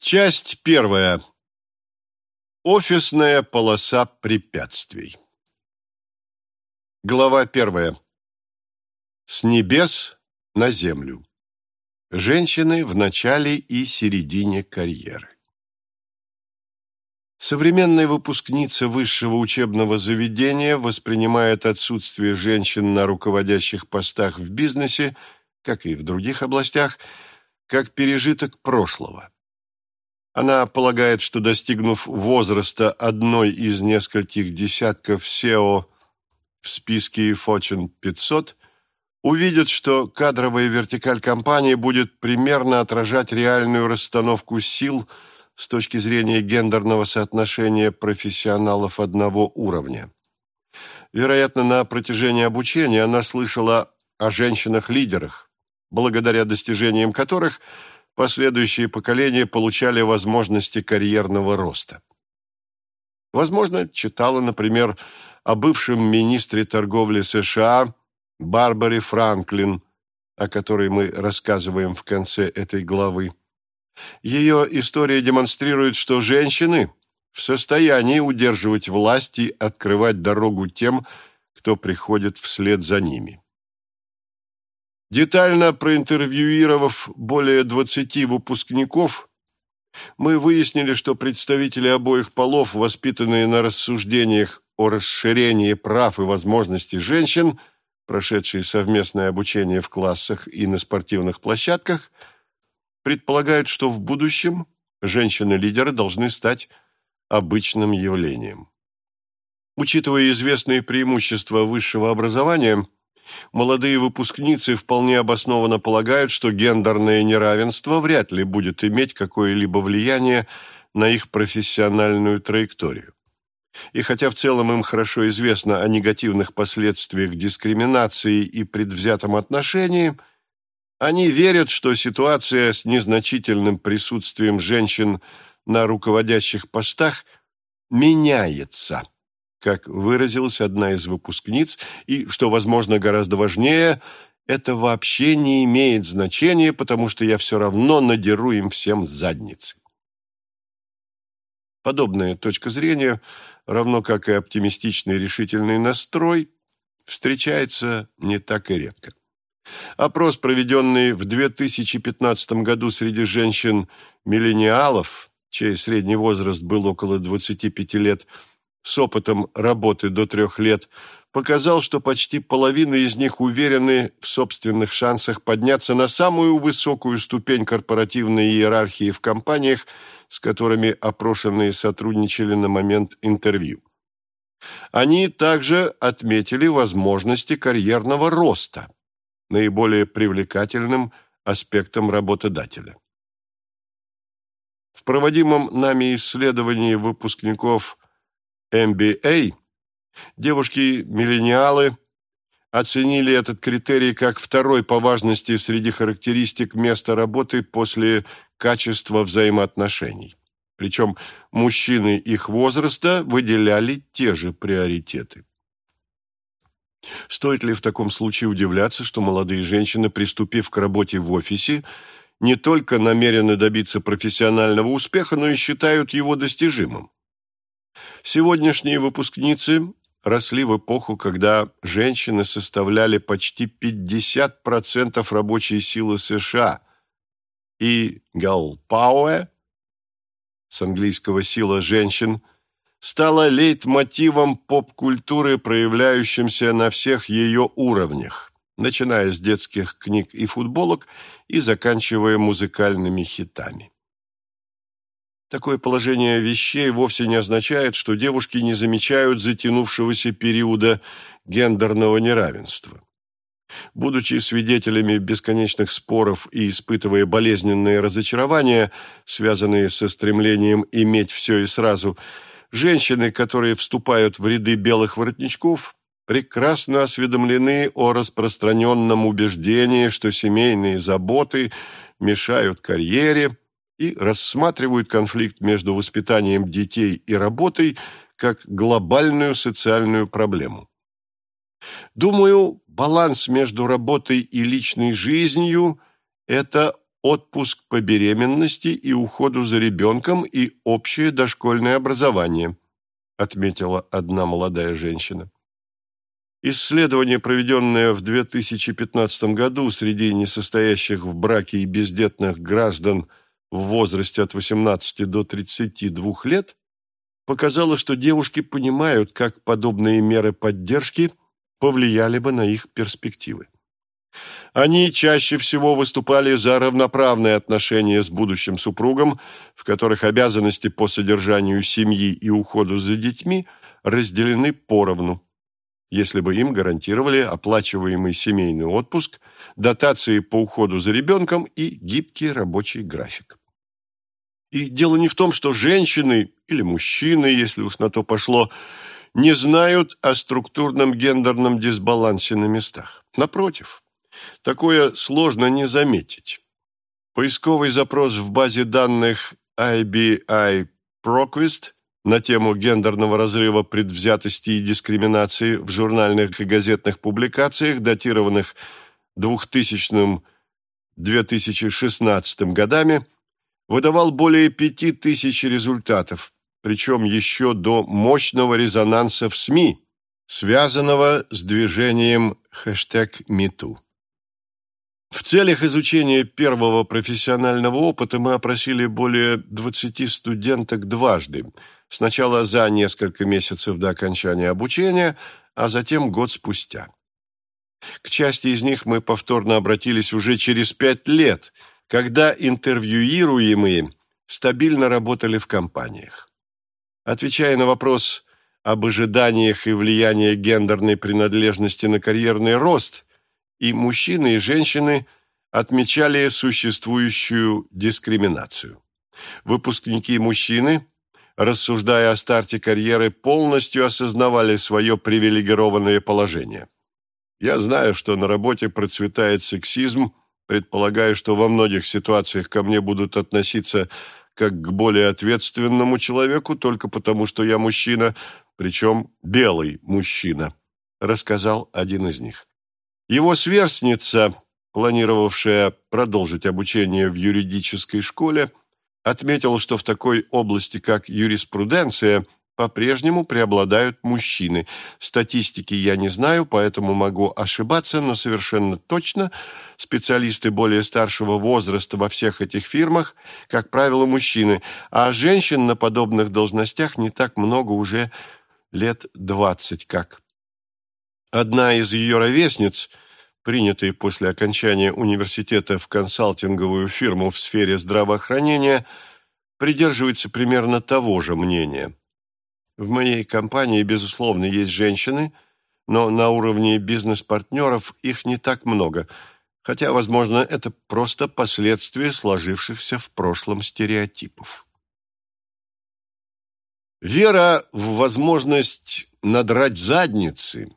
Часть первая. Офисная полоса препятствий. Глава первая. С небес на землю. Женщины в начале и середине карьеры. Современная выпускница высшего учебного заведения воспринимает отсутствие женщин на руководящих постах в бизнесе, как и в других областях, как пережиток прошлого. Она полагает, что достигнув возраста одной из нескольких десятков SEO в списке Fortune 500, увидит, что кадровая вертикаль компании будет примерно отражать реальную расстановку сил с точки зрения гендерного соотношения профессионалов одного уровня. Вероятно, на протяжении обучения она слышала о женщинах-лидерах, благодаря достижениям которых – последующие поколения получали возможности карьерного роста. Возможно, читала, например, о бывшем министре торговли США Барбаре Франклин, о которой мы рассказываем в конце этой главы. Ее история демонстрирует, что женщины в состоянии удерживать власть и открывать дорогу тем, кто приходит вслед за ними. Детально проинтервьюировав более 20 выпускников, мы выяснили, что представители обоих полов, воспитанные на рассуждениях о расширении прав и возможностей женщин, прошедшие совместное обучение в классах и на спортивных площадках, предполагают, что в будущем женщины-лидеры должны стать обычным явлением. Учитывая известные преимущества высшего образования – молодые выпускницы вполне обоснованно полагают, что гендерное неравенство вряд ли будет иметь какое-либо влияние на их профессиональную траекторию. И хотя в целом им хорошо известно о негативных последствиях дискриминации и предвзятом отношении, они верят, что ситуация с незначительным присутствием женщин на руководящих постах меняется как выразилась одна из выпускниц, и, что, возможно, гораздо важнее, это вообще не имеет значения, потому что я все равно надеру им всем задницы. Подобная точка зрения, равно как и оптимистичный решительный настрой, встречается не так и редко. Опрос, проведенный в 2015 году среди женщин-миллениалов, чей средний возраст был около 25 лет, с опытом работы до трех лет, показал, что почти половина из них уверены в собственных шансах подняться на самую высокую ступень корпоративной иерархии в компаниях, с которыми опрошенные сотрудничали на момент интервью. Они также отметили возможности карьерного роста, наиболее привлекательным аспектом работодателя. В проводимом нами исследовании выпускников MBA, девушки-миллениалы оценили этот критерий как второй по важности среди характеристик места работы после качества взаимоотношений. Причем мужчины их возраста выделяли те же приоритеты. Стоит ли в таком случае удивляться, что молодые женщины, приступив к работе в офисе, не только намерены добиться профессионального успеха, но и считают его достижимым? Сегодняшние выпускницы росли в эпоху, когда женщины составляли почти 50% рабочей силы США, и Галпауэ, с английского «сила женщин», стала лейтмотивом поп-культуры, проявляющимся на всех ее уровнях, начиная с детских книг и футболок и заканчивая музыкальными хитами. Такое положение вещей вовсе не означает, что девушки не замечают затянувшегося периода гендерного неравенства. Будучи свидетелями бесконечных споров и испытывая болезненные разочарования, связанные со стремлением иметь все и сразу, женщины, которые вступают в ряды белых воротничков, прекрасно осведомлены о распространенном убеждении, что семейные заботы мешают карьере, и рассматривают конфликт между воспитанием детей и работой как глобальную социальную проблему. Думаю, баланс между работой и личной жизнью – это отпуск по беременности и уходу за ребенком и общее дошкольное образование, отметила одна молодая женщина. Исследование, проведенное в 2015 году среди несостоящих в браке и бездетных граждан в возрасте от 18 до 32 лет, показало, что девушки понимают, как подобные меры поддержки повлияли бы на их перспективы. Они чаще всего выступали за равноправные отношения с будущим супругом, в которых обязанности по содержанию семьи и уходу за детьми разделены поровну, если бы им гарантировали оплачиваемый семейный отпуск, дотации по уходу за ребенком и гибкий рабочий график. И дело не в том, что женщины или мужчины, если уж на то пошло, не знают о структурном гендерном дисбалансе на местах. Напротив, такое сложно не заметить. Поисковый запрос в базе данных IBI Proquist на тему гендерного разрыва предвзятости и дискриминации в журнальных и газетных публикациях, датированных 2000-2016 годами, выдавал более пяти тысяч результатов, причем еще до мощного резонанса в СМИ, связанного с движением хэштег #MeToo. В целях изучения первого профессионального опыта мы опросили более 20 студенток дважды, сначала за несколько месяцев до окончания обучения, а затем год спустя. К части из них мы повторно обратились уже через пять лет, когда интервьюируемые стабильно работали в компаниях. Отвечая на вопрос об ожиданиях и влиянии гендерной принадлежности на карьерный рост, и мужчины, и женщины отмечали существующую дискриминацию. Выпускники мужчины, рассуждая о старте карьеры, полностью осознавали свое привилегированное положение. Я знаю, что на работе процветает сексизм, предполагаю, что во многих ситуациях ко мне будут относиться как к более ответственному человеку только потому, что я мужчина, причем белый мужчина, рассказал один из них. Его сверстница, планировавшая продолжить обучение в юридической школе, отметила, что в такой области, как юриспруденция, по-прежнему преобладают мужчины. Статистики я не знаю, поэтому могу ошибаться, но совершенно точно специалисты более старшего возраста во всех этих фирмах, как правило, мужчины, а женщин на подобных должностях не так много уже лет двадцать как. Одна из ее ровесниц, принятая после окончания университета в консалтинговую фирму в сфере здравоохранения, придерживается примерно того же мнения. В моей компании, безусловно, есть женщины, но на уровне бизнес-партнеров их не так много, хотя, возможно, это просто последствия сложившихся в прошлом стереотипов. Вера в возможность надрать задницы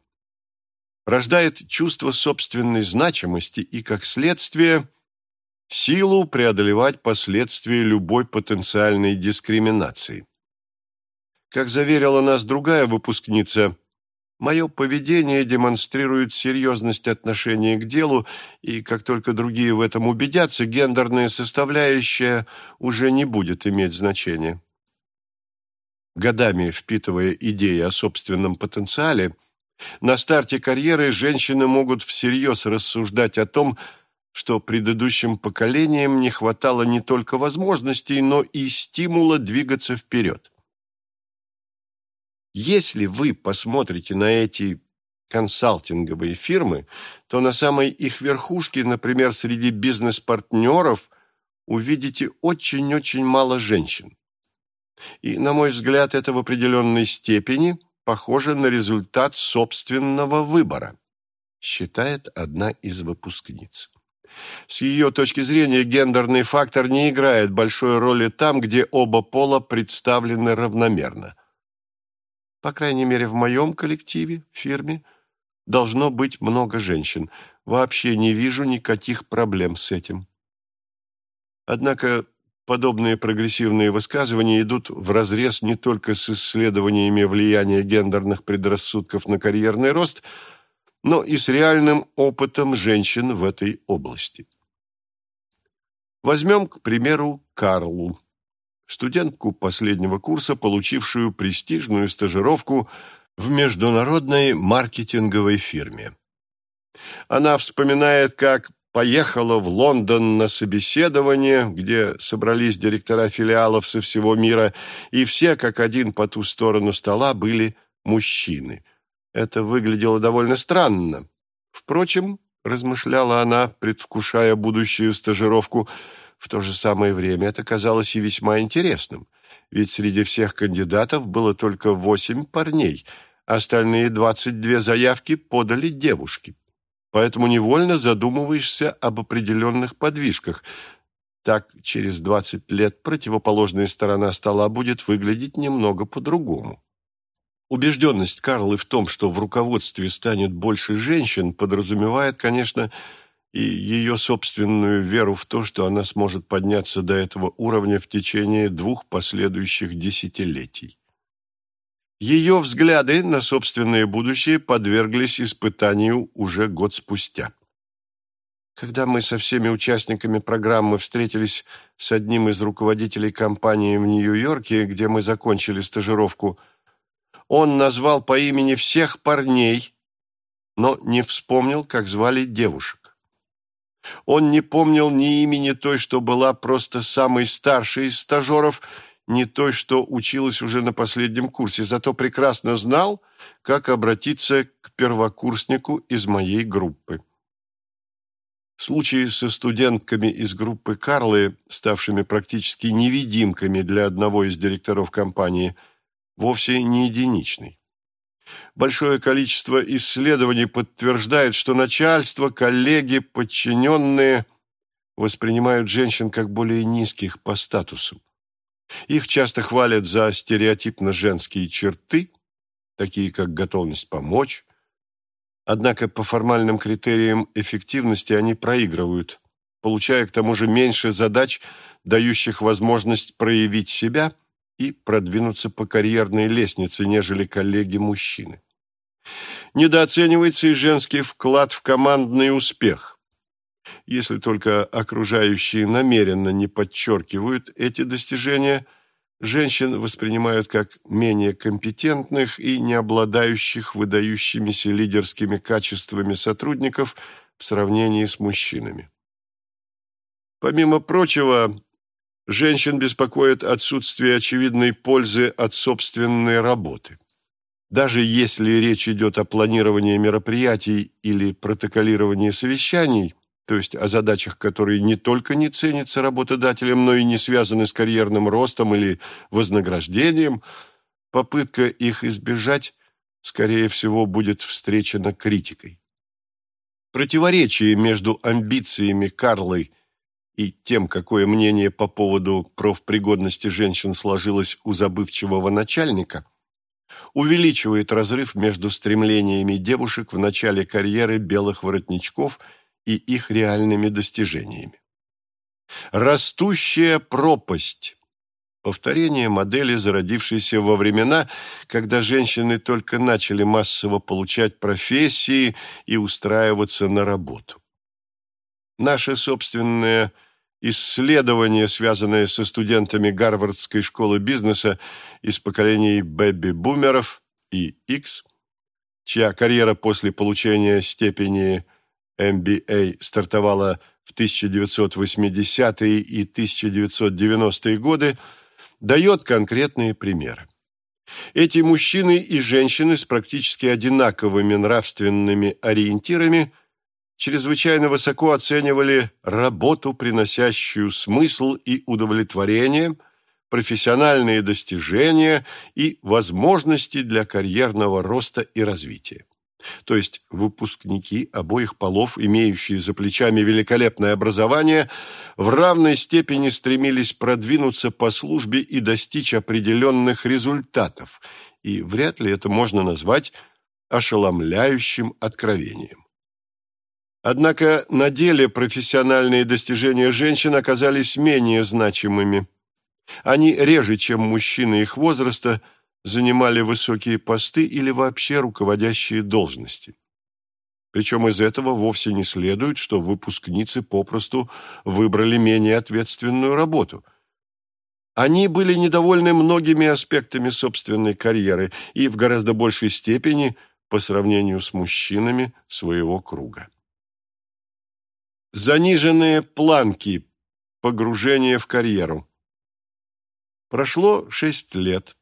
рождает чувство собственной значимости и, как следствие, силу преодолевать последствия любой потенциальной дискриминации. Как заверила нас другая выпускница, мое поведение демонстрирует серьезность отношения к делу, и как только другие в этом убедятся, гендерная составляющая уже не будет иметь значения. Годами впитывая идеи о собственном потенциале, на старте карьеры женщины могут всерьез рассуждать о том, что предыдущим поколениям не хватало не только возможностей, но и стимула двигаться вперед. Если вы посмотрите на эти консалтинговые фирмы, то на самой их верхушке, например, среди бизнес-партнеров, увидите очень-очень мало женщин. И, на мой взгляд, это в определенной степени похоже на результат собственного выбора, считает одна из выпускниц. С ее точки зрения, гендерный фактор не играет большой роли там, где оба пола представлены равномерно. По крайней мере, в моем коллективе, фирме, должно быть много женщин. Вообще не вижу никаких проблем с этим. Однако подобные прогрессивные высказывания идут вразрез не только с исследованиями влияния гендерных предрассудков на карьерный рост, но и с реальным опытом женщин в этой области. Возьмем, к примеру, Карлу, студентку последнего курса, получившую престижную стажировку в международной маркетинговой фирме. Она вспоминает, как поехала в Лондон на собеседование, где собрались директора филиалов со всего мира, и все, как один по ту сторону стола, были мужчины. Это выглядело довольно странно. Впрочем, размышляла она, предвкушая будущую стажировку, в то же самое время это казалось и весьма интересным, ведь среди всех кандидатов было только восемь парней, остальные двадцать две заявки подали девушки поэтому невольно задумываешься об определенных подвижках. Так через 20 лет противоположная сторона стола будет выглядеть немного по-другому. Убежденность Карлы в том, что в руководстве станет больше женщин, подразумевает, конечно, и ее собственную веру в то, что она сможет подняться до этого уровня в течение двух последующих десятилетий. Ее взгляды на собственное будущее подверглись испытанию уже год спустя. Когда мы со всеми участниками программы встретились с одним из руководителей компании в Нью-Йорке, где мы закончили стажировку, он назвал по имени всех парней, но не вспомнил, как звали девушек. Он не помнил ни имени той, что была просто самой старшей из стажеров – не той, что училась уже на последнем курсе, зато прекрасно знал, как обратиться к первокурснику из моей группы. Случаи со студентками из группы Карлы, ставшими практически невидимками для одного из директоров компании, вовсе не единичный. Большое количество исследований подтверждает, что начальство, коллеги, подчиненные воспринимают женщин как более низких по статусу. Их часто хвалят за стереотипно женские черты, такие как готовность помочь. Однако по формальным критериям эффективности они проигрывают, получая к тому же меньше задач, дающих возможность проявить себя и продвинуться по карьерной лестнице, нежели коллеги-мужчины. Недооценивается и женский вклад в командный успех если только окружающие намеренно не подчеркивают эти достижения, женщин воспринимают как менее компетентных и не обладающих выдающимися лидерскими качествами сотрудников в сравнении с мужчинами. Помимо прочего, женщин беспокоит отсутствие очевидной пользы от собственной работы. Даже если речь идет о планировании мероприятий или протоколировании совещаний – то есть о задачах, которые не только не ценятся работодателем, но и не связаны с карьерным ростом или вознаграждением, попытка их избежать, скорее всего, будет встречена критикой. Противоречие между амбициями Карлой и тем, какое мнение по поводу профпригодности женщин сложилось у забывчивого начальника, увеличивает разрыв между стремлениями девушек в начале карьеры белых воротничков – и их реальными достижениями. Растущая пропасть – повторение модели, зародившейся во времена, когда женщины только начали массово получать профессии и устраиваться на работу. Наше собственное исследование, связанное со студентами Гарвардской школы бизнеса из поколений бэби-бумеров и X, чья карьера после получения степени MBA стартовала в 1980-е и 1990-е годы, дает конкретные примеры. Эти мужчины и женщины с практически одинаковыми нравственными ориентирами чрезвычайно высоко оценивали работу, приносящую смысл и удовлетворение, профессиональные достижения и возможности для карьерного роста и развития то есть выпускники обоих полов, имеющие за плечами великолепное образование, в равной степени стремились продвинуться по службе и достичь определенных результатов, и вряд ли это можно назвать ошеломляющим откровением. Однако на деле профессиональные достижения женщин оказались менее значимыми. Они реже, чем мужчины их возраста, занимали высокие посты или вообще руководящие должности. Причем из этого вовсе не следует, что выпускницы попросту выбрали менее ответственную работу. Они были недовольны многими аспектами собственной карьеры и в гораздо большей степени по сравнению с мужчинами своего круга. Заниженные планки. Погружение в карьеру. Прошло шесть лет,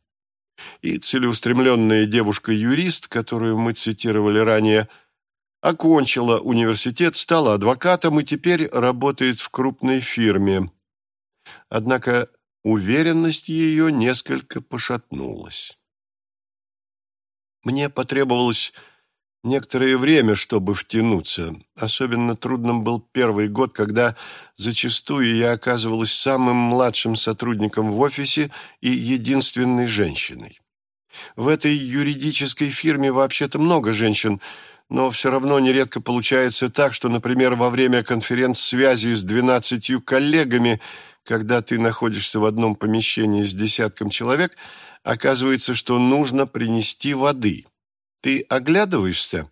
и целеустремленная девушка-юрист, которую мы цитировали ранее, окончила университет, стала адвокатом и теперь работает в крупной фирме. Однако уверенность ее несколько пошатнулась. Мне потребовалось некоторое время, чтобы втянуться. Особенно трудным был первый год, когда зачастую я оказывалась самым младшим сотрудником в офисе и единственной женщиной. В этой юридической фирме вообще-то много женщин, но все равно нередко получается так, что, например, во время конференц-связи с двенадцатью коллегами, когда ты находишься в одном помещении с десятком человек, оказывается, что нужно принести воды. Ты оглядываешься,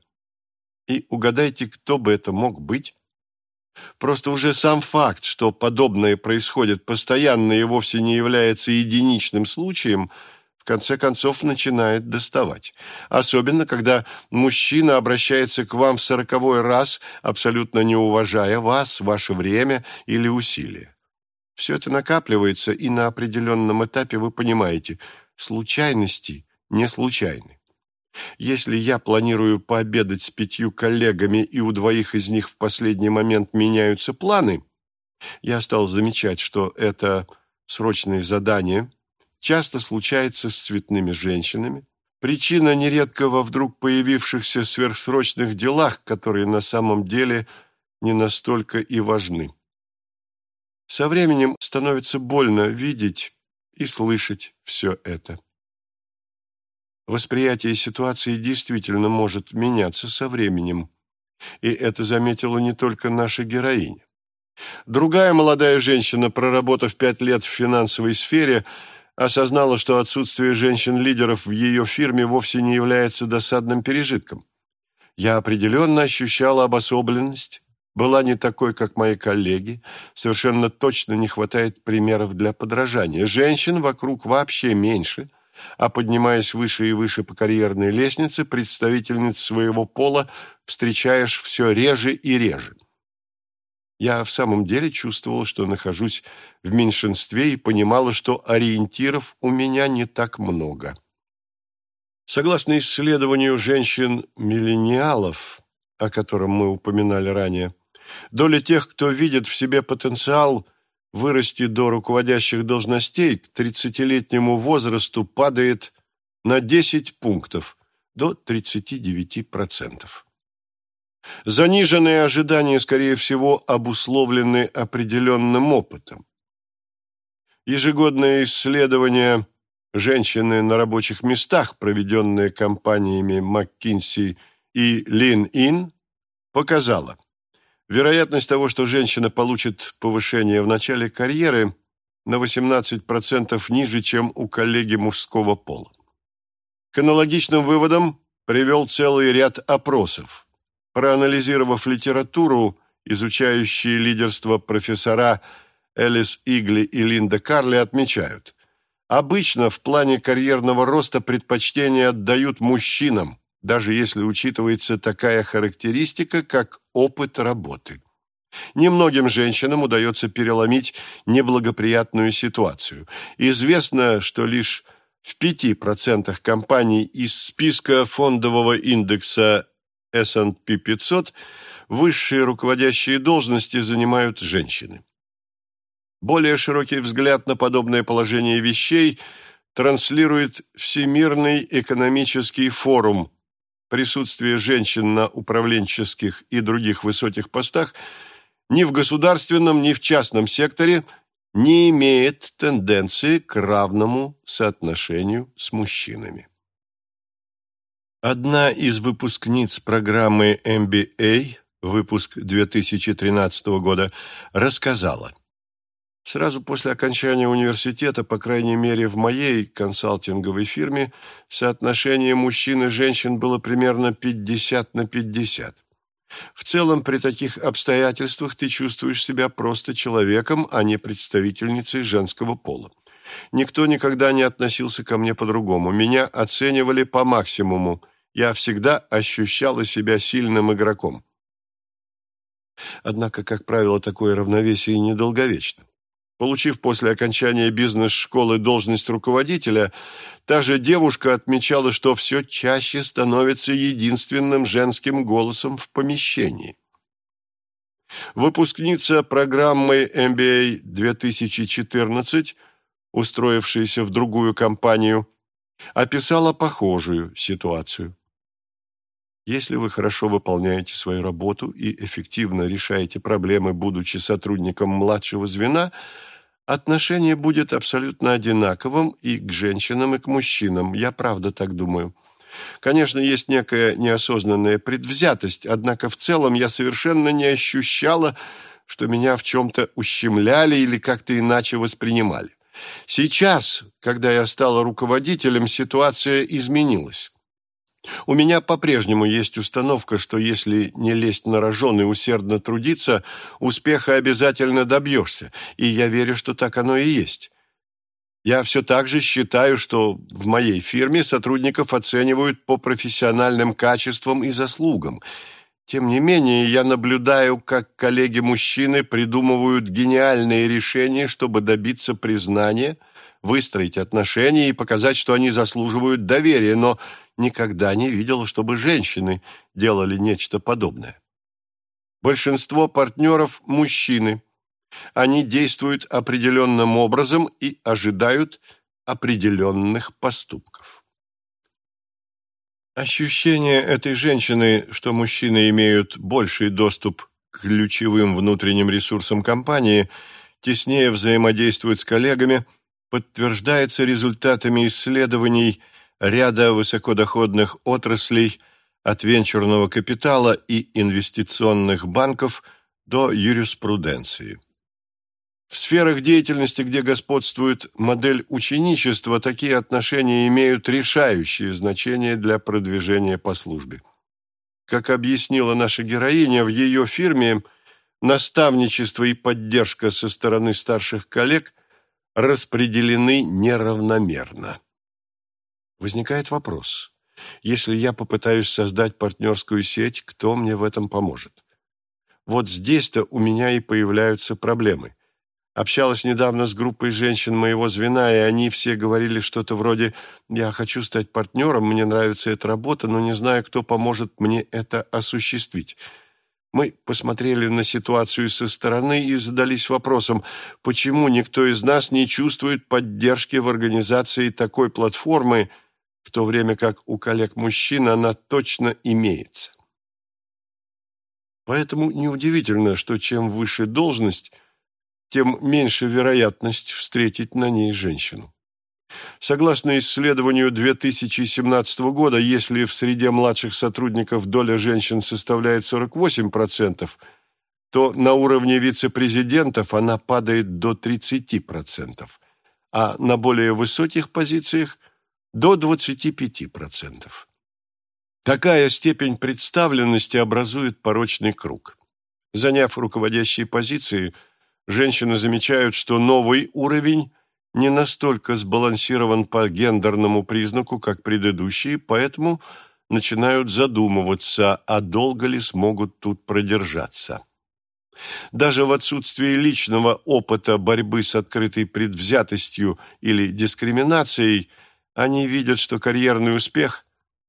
и угадайте, кто бы это мог быть. Просто уже сам факт, что подобное происходит постоянно и вовсе не является единичным случаем – конце концов начинает доставать. Особенно, когда мужчина обращается к вам в сороковой раз, абсолютно не уважая вас, ваше время или усилия. Все это накапливается, и на определенном этапе вы понимаете, случайности не случайны. Если я планирую пообедать с пятью коллегами, и у двоих из них в последний момент меняются планы, я стал замечать, что это срочные задания – часто случается с цветными женщинами. Причина нередко во вдруг появившихся сверхсрочных делах, которые на самом деле не настолько и важны. Со временем становится больно видеть и слышать все это. Восприятие ситуации действительно может меняться со временем, и это заметила не только наша героиня. Другая молодая женщина, проработав пять лет в финансовой сфере, осознала, что отсутствие женщин-лидеров в ее фирме вовсе не является досадным пережитком. Я определенно ощущала обособленность, была не такой, как мои коллеги, совершенно точно не хватает примеров для подражания. Женщин вокруг вообще меньше, а поднимаясь выше и выше по карьерной лестнице, представительниц своего пола встречаешь все реже и реже. Я в самом деле чувствовала, что нахожусь в меньшинстве и понимала, что ориентиров у меня не так много. Согласно исследованию женщин-миллениалов, о котором мы упоминали ранее, доля тех, кто видит в себе потенциал вырасти до руководящих должностей, к 30-летнему возрасту падает на 10 пунктов, до 39%. Заниженные ожидания, скорее всего, обусловлены определенным опытом. Ежегодное исследование «Женщины на рабочих местах», проведенное компаниями McKinsey и Lean-In, показало, вероятность того, что женщина получит повышение в начале карьеры, на 18% ниже, чем у коллеги мужского пола. К аналогичным выводам привел целый ряд опросов – Проанализировав литературу, изучающие лидерство профессора Элис Игли и Линда Карли отмечают, обычно в плане карьерного роста предпочтение отдают мужчинам, даже если учитывается такая характеристика, как опыт работы. Немногим женщинам удается переломить неблагоприятную ситуацию. Известно, что лишь в 5% компаний из списка фондового индекса S&P 500 высшие руководящие должности занимают женщины. Более широкий взгляд на подобное положение вещей транслирует Всемирный экономический форум. Присутствие женщин на управленческих и других высоких постах ни в государственном, ни в частном секторе не имеет тенденции к равному соотношению с мужчинами. Одна из выпускниц программы MBA, выпуск 2013 года, рассказала. Сразу после окончания университета, по крайней мере в моей консалтинговой фирме, соотношение мужчин и женщин было примерно 50 на 50. В целом, при таких обстоятельствах ты чувствуешь себя просто человеком, а не представительницей женского пола. Никто никогда не относился ко мне по-другому. Меня оценивали по максимуму. Я всегда ощущала себя сильным игроком. Однако, как правило, такое равновесие недолговечно. Получив после окончания бизнес-школы должность руководителя, та же девушка отмечала, что все чаще становится единственным женским голосом в помещении. Выпускница программы MBA 2014, устроившаяся в другую компанию, описала похожую ситуацию. Если вы хорошо выполняете свою работу и эффективно решаете проблемы, будучи сотрудником младшего звена, отношение будет абсолютно одинаковым и к женщинам, и к мужчинам. Я правда так думаю. Конечно, есть некая неосознанная предвзятость, однако в целом я совершенно не ощущала, что меня в чем-то ущемляли или как-то иначе воспринимали. Сейчас, когда я стала руководителем, ситуация изменилась. У меня по-прежнему есть установка, что если не лезть на рожон и усердно трудиться, успеха обязательно добьешься, и я верю, что так оно и есть. Я все так же считаю, что в моей фирме сотрудников оценивают по профессиональным качествам и заслугам. Тем не менее, я наблюдаю, как коллеги-мужчины придумывают гениальные решения, чтобы добиться признания, выстроить отношения и показать, что они заслуживают доверия, но никогда не видела, чтобы женщины делали нечто подобное. Большинство партнеров – мужчины. Они действуют определенным образом и ожидают определенных поступков. Ощущение этой женщины, что мужчины имеют больший доступ к ключевым внутренним ресурсам компании, теснее взаимодействуют с коллегами, подтверждается результатами исследований – ряда высокодоходных отраслей от венчурного капитала и инвестиционных банков до юриспруденции. В сферах деятельности, где господствует модель ученичества, такие отношения имеют решающее значение для продвижения по службе. Как объяснила наша героиня, в ее фирме наставничество и поддержка со стороны старших коллег распределены неравномерно. Возникает вопрос. Если я попытаюсь создать партнерскую сеть, кто мне в этом поможет? Вот здесь-то у меня и появляются проблемы. Общалась недавно с группой женщин моего звена, и они все говорили что-то вроде «Я хочу стать партнером, мне нравится эта работа, но не знаю, кто поможет мне это осуществить». Мы посмотрели на ситуацию со стороны и задались вопросом, почему никто из нас не чувствует поддержки в организации такой платформы – в то время как у коллег-мужчин она точно имеется. Поэтому неудивительно, что чем выше должность, тем меньше вероятность встретить на ней женщину. Согласно исследованию 2017 года, если в среде младших сотрудников доля женщин составляет 48%, то на уровне вице-президентов она падает до 30%, а на более высоких позициях до 25%. Такая степень представленности образует порочный круг. Заняв руководящие позиции, женщины замечают, что новый уровень не настолько сбалансирован по гендерному признаку, как предыдущие, поэтому начинают задумываться, а долго ли смогут тут продержаться. Даже в отсутствии личного опыта борьбы с открытой предвзятостью или дискриминацией – они видят, что карьерный успех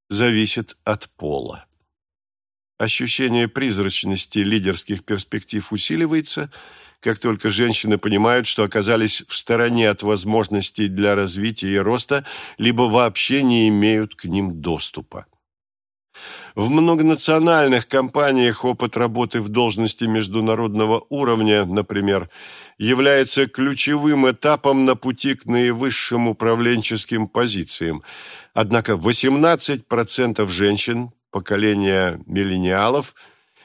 зависит от пола. Ощущение призрачности лидерских перспектив усиливается, как только женщины понимают, что оказались в стороне от возможностей для развития и роста, либо вообще не имеют к ним доступа. В многонациональных компаниях опыт работы в должности международного уровня, например, является ключевым этапом на пути к наивысшим управленческим позициям. Однако 18% женщин поколения миллениалов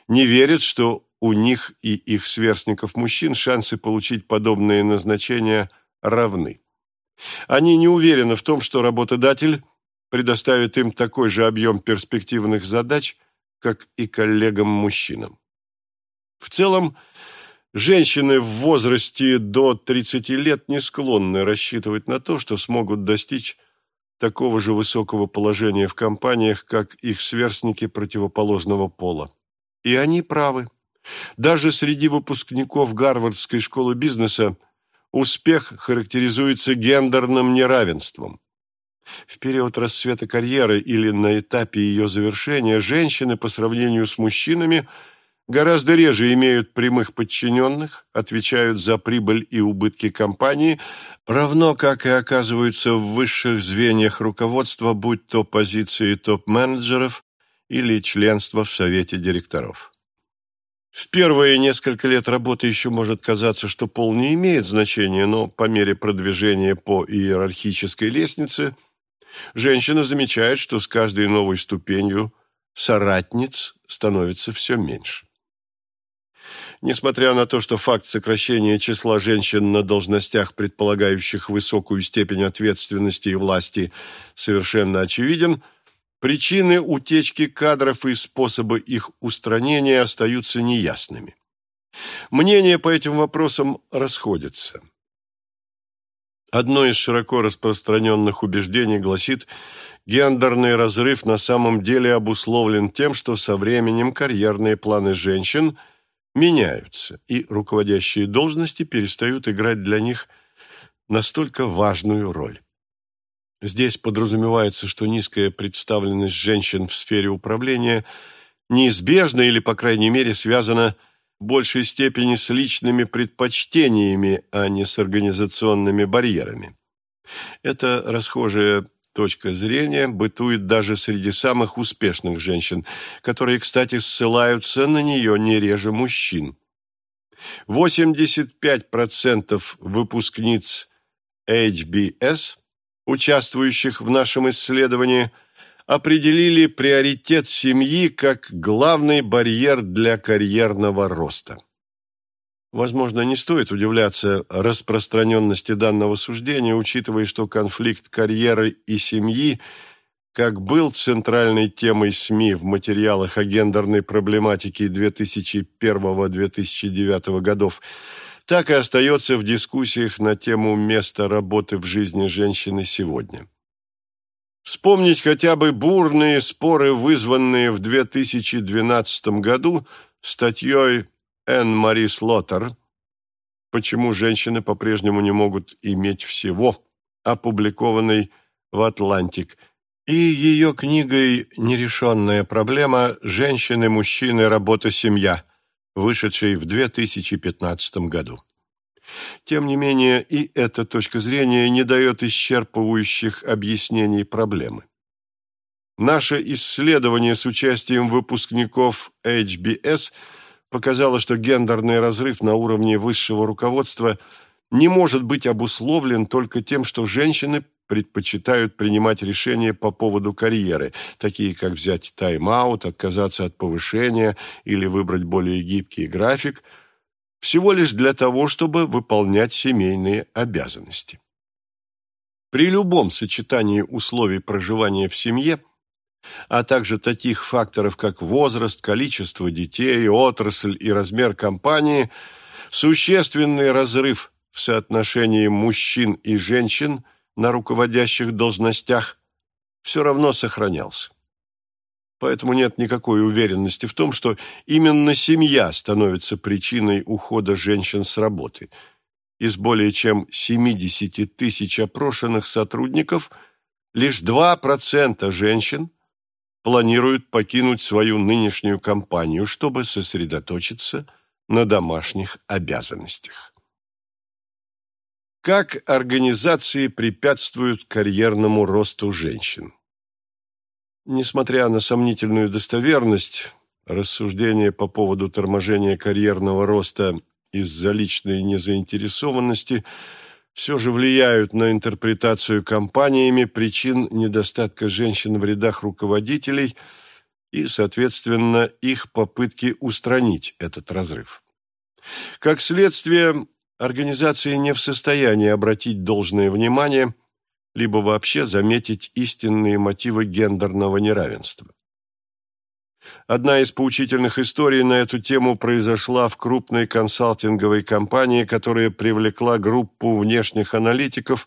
не верят, что у них и их сверстников-мужчин шансы получить подобные назначения равны. Они не уверены в том, что работодатель предоставит им такой же объем перспективных задач, как и коллегам-мужчинам. В целом, женщины в возрасте до 30 лет не склонны рассчитывать на то, что смогут достичь такого же высокого положения в компаниях, как их сверстники противоположного пола. И они правы. Даже среди выпускников Гарвардской школы бизнеса успех характеризуется гендерным неравенством. В период расцвета карьеры или на этапе ее завершения женщины по сравнению с мужчинами гораздо реже имеют прямых подчиненных, отвечают за прибыль и убытки компании, равно как и оказываются в высших звеньях руководства, будь то позиции топ-менеджеров или членство в совете директоров. В первые несколько лет работы еще может казаться, что пол не имеет значения, но по мере продвижения по иерархической лестнице женщина замечает, что с каждой новой ступенью соратниц становится все меньше. Несмотря на то, что факт сокращения числа женщин на должностях, предполагающих высокую степень ответственности и власти, совершенно очевиден – Причины утечки кадров и способы их устранения остаются неясными. Мнения по этим вопросам расходятся. Одно из широко распространенных убеждений гласит, гендерный разрыв на самом деле обусловлен тем, что со временем карьерные планы женщин меняются, и руководящие должности перестают играть для них настолько важную роль. Здесь подразумевается, что низкая представленность женщин в сфере управления неизбежна или, по крайней мере, связана в большей степени с личными предпочтениями, а не с организационными барьерами. Эта расхожая точка зрения бытует даже среди самых успешных женщин, которые, кстати, ссылаются на нее не реже мужчин. 85% выпускниц HBS – участвующих в нашем исследовании, определили приоритет семьи как главный барьер для карьерного роста. Возможно, не стоит удивляться распространенности данного суждения, учитывая, что конфликт карьеры и семьи как был центральной темой СМИ в материалах о гендерной проблематике 2001-2009 годов, так и остается в дискуссиях на тему места работы в жизни женщины сегодня. Вспомнить хотя бы бурные споры, вызванные в 2012 году статьей Энн Мари Слоттер «Почему женщины по-прежнему не могут иметь всего», опубликованной в «Атлантик», и ее книгой «Нерешенная проблема. Женщины, мужчины, работа, семья», вышедшей в 2015 году. Тем не менее, и эта точка зрения не дает исчерпывающих объяснений проблемы. Наше исследование с участием выпускников HBS показало, что гендерный разрыв на уровне высшего руководства не может быть обусловлен только тем, что женщины предпочитают принимать решения по поводу карьеры, такие как взять тайм-аут, отказаться от повышения или выбрать более гибкий график, всего лишь для того, чтобы выполнять семейные обязанности. При любом сочетании условий проживания в семье, а также таких факторов, как возраст, количество детей, отрасль и размер компании, существенный разрыв в соотношении мужчин и женщин – на руководящих должностях все равно сохранялся. Поэтому нет никакой уверенности в том, что именно семья становится причиной ухода женщин с работы. Из более чем 70 тысяч опрошенных сотрудников лишь 2% женщин планируют покинуть свою нынешнюю компанию, чтобы сосредоточиться на домашних обязанностях. Как организации препятствуют карьерному росту женщин? Несмотря на сомнительную достоверность, рассуждения по поводу торможения карьерного роста из-за личной незаинтересованности все же влияют на интерпретацию компаниями причин недостатка женщин в рядах руководителей и, соответственно, их попытки устранить этот разрыв. Как следствие, организации не в состоянии обратить должное внимание либо вообще заметить истинные мотивы гендерного неравенства. Одна из поучительных историй на эту тему произошла в крупной консалтинговой компании, которая привлекла группу внешних аналитиков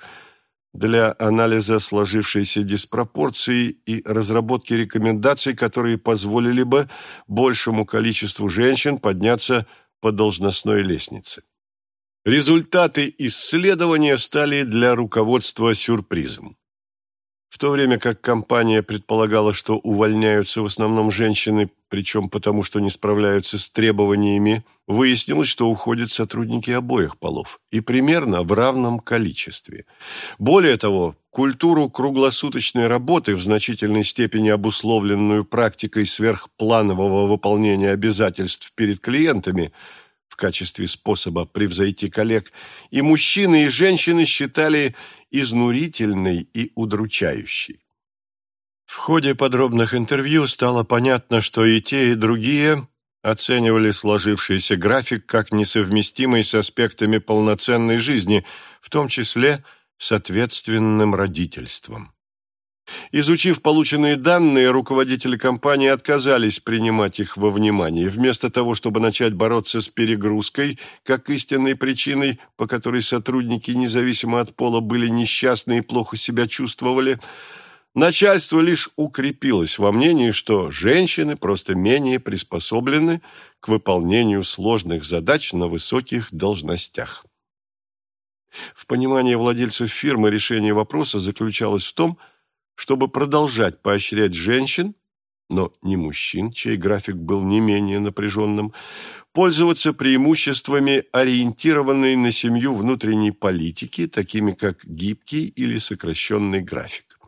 для анализа сложившейся диспропорции и разработки рекомендаций, которые позволили бы большему количеству женщин подняться по должностной лестнице. Результаты исследования стали для руководства сюрпризом. В то время как компания предполагала, что увольняются в основном женщины, причем потому, что не справляются с требованиями, выяснилось, что уходят сотрудники обоих полов, и примерно в равном количестве. Более того, культуру круглосуточной работы, в значительной степени обусловленную практикой сверхпланового выполнения обязательств перед клиентами – в качестве способа превзойти коллег, и мужчины, и женщины считали изнурительной и удручающей. В ходе подробных интервью стало понятно, что и те, и другие оценивали сложившийся график как несовместимый с аспектами полноценной жизни, в том числе с ответственным родительством. Изучив полученные данные, руководители компании отказались принимать их во внимание. Вместо того, чтобы начать бороться с перегрузкой, как истинной причиной, по которой сотрудники, независимо от пола, были несчастны и плохо себя чувствовали, начальство лишь укрепилось во мнении, что женщины просто менее приспособлены к выполнению сложных задач на высоких должностях. В понимании владельцев фирмы решение вопроса заключалось в том, что чтобы продолжать поощрять женщин, но не мужчин, чей график был не менее напряженным, пользоваться преимуществами ориентированной на семью внутренней политики, такими как гибкий или сокращенный график.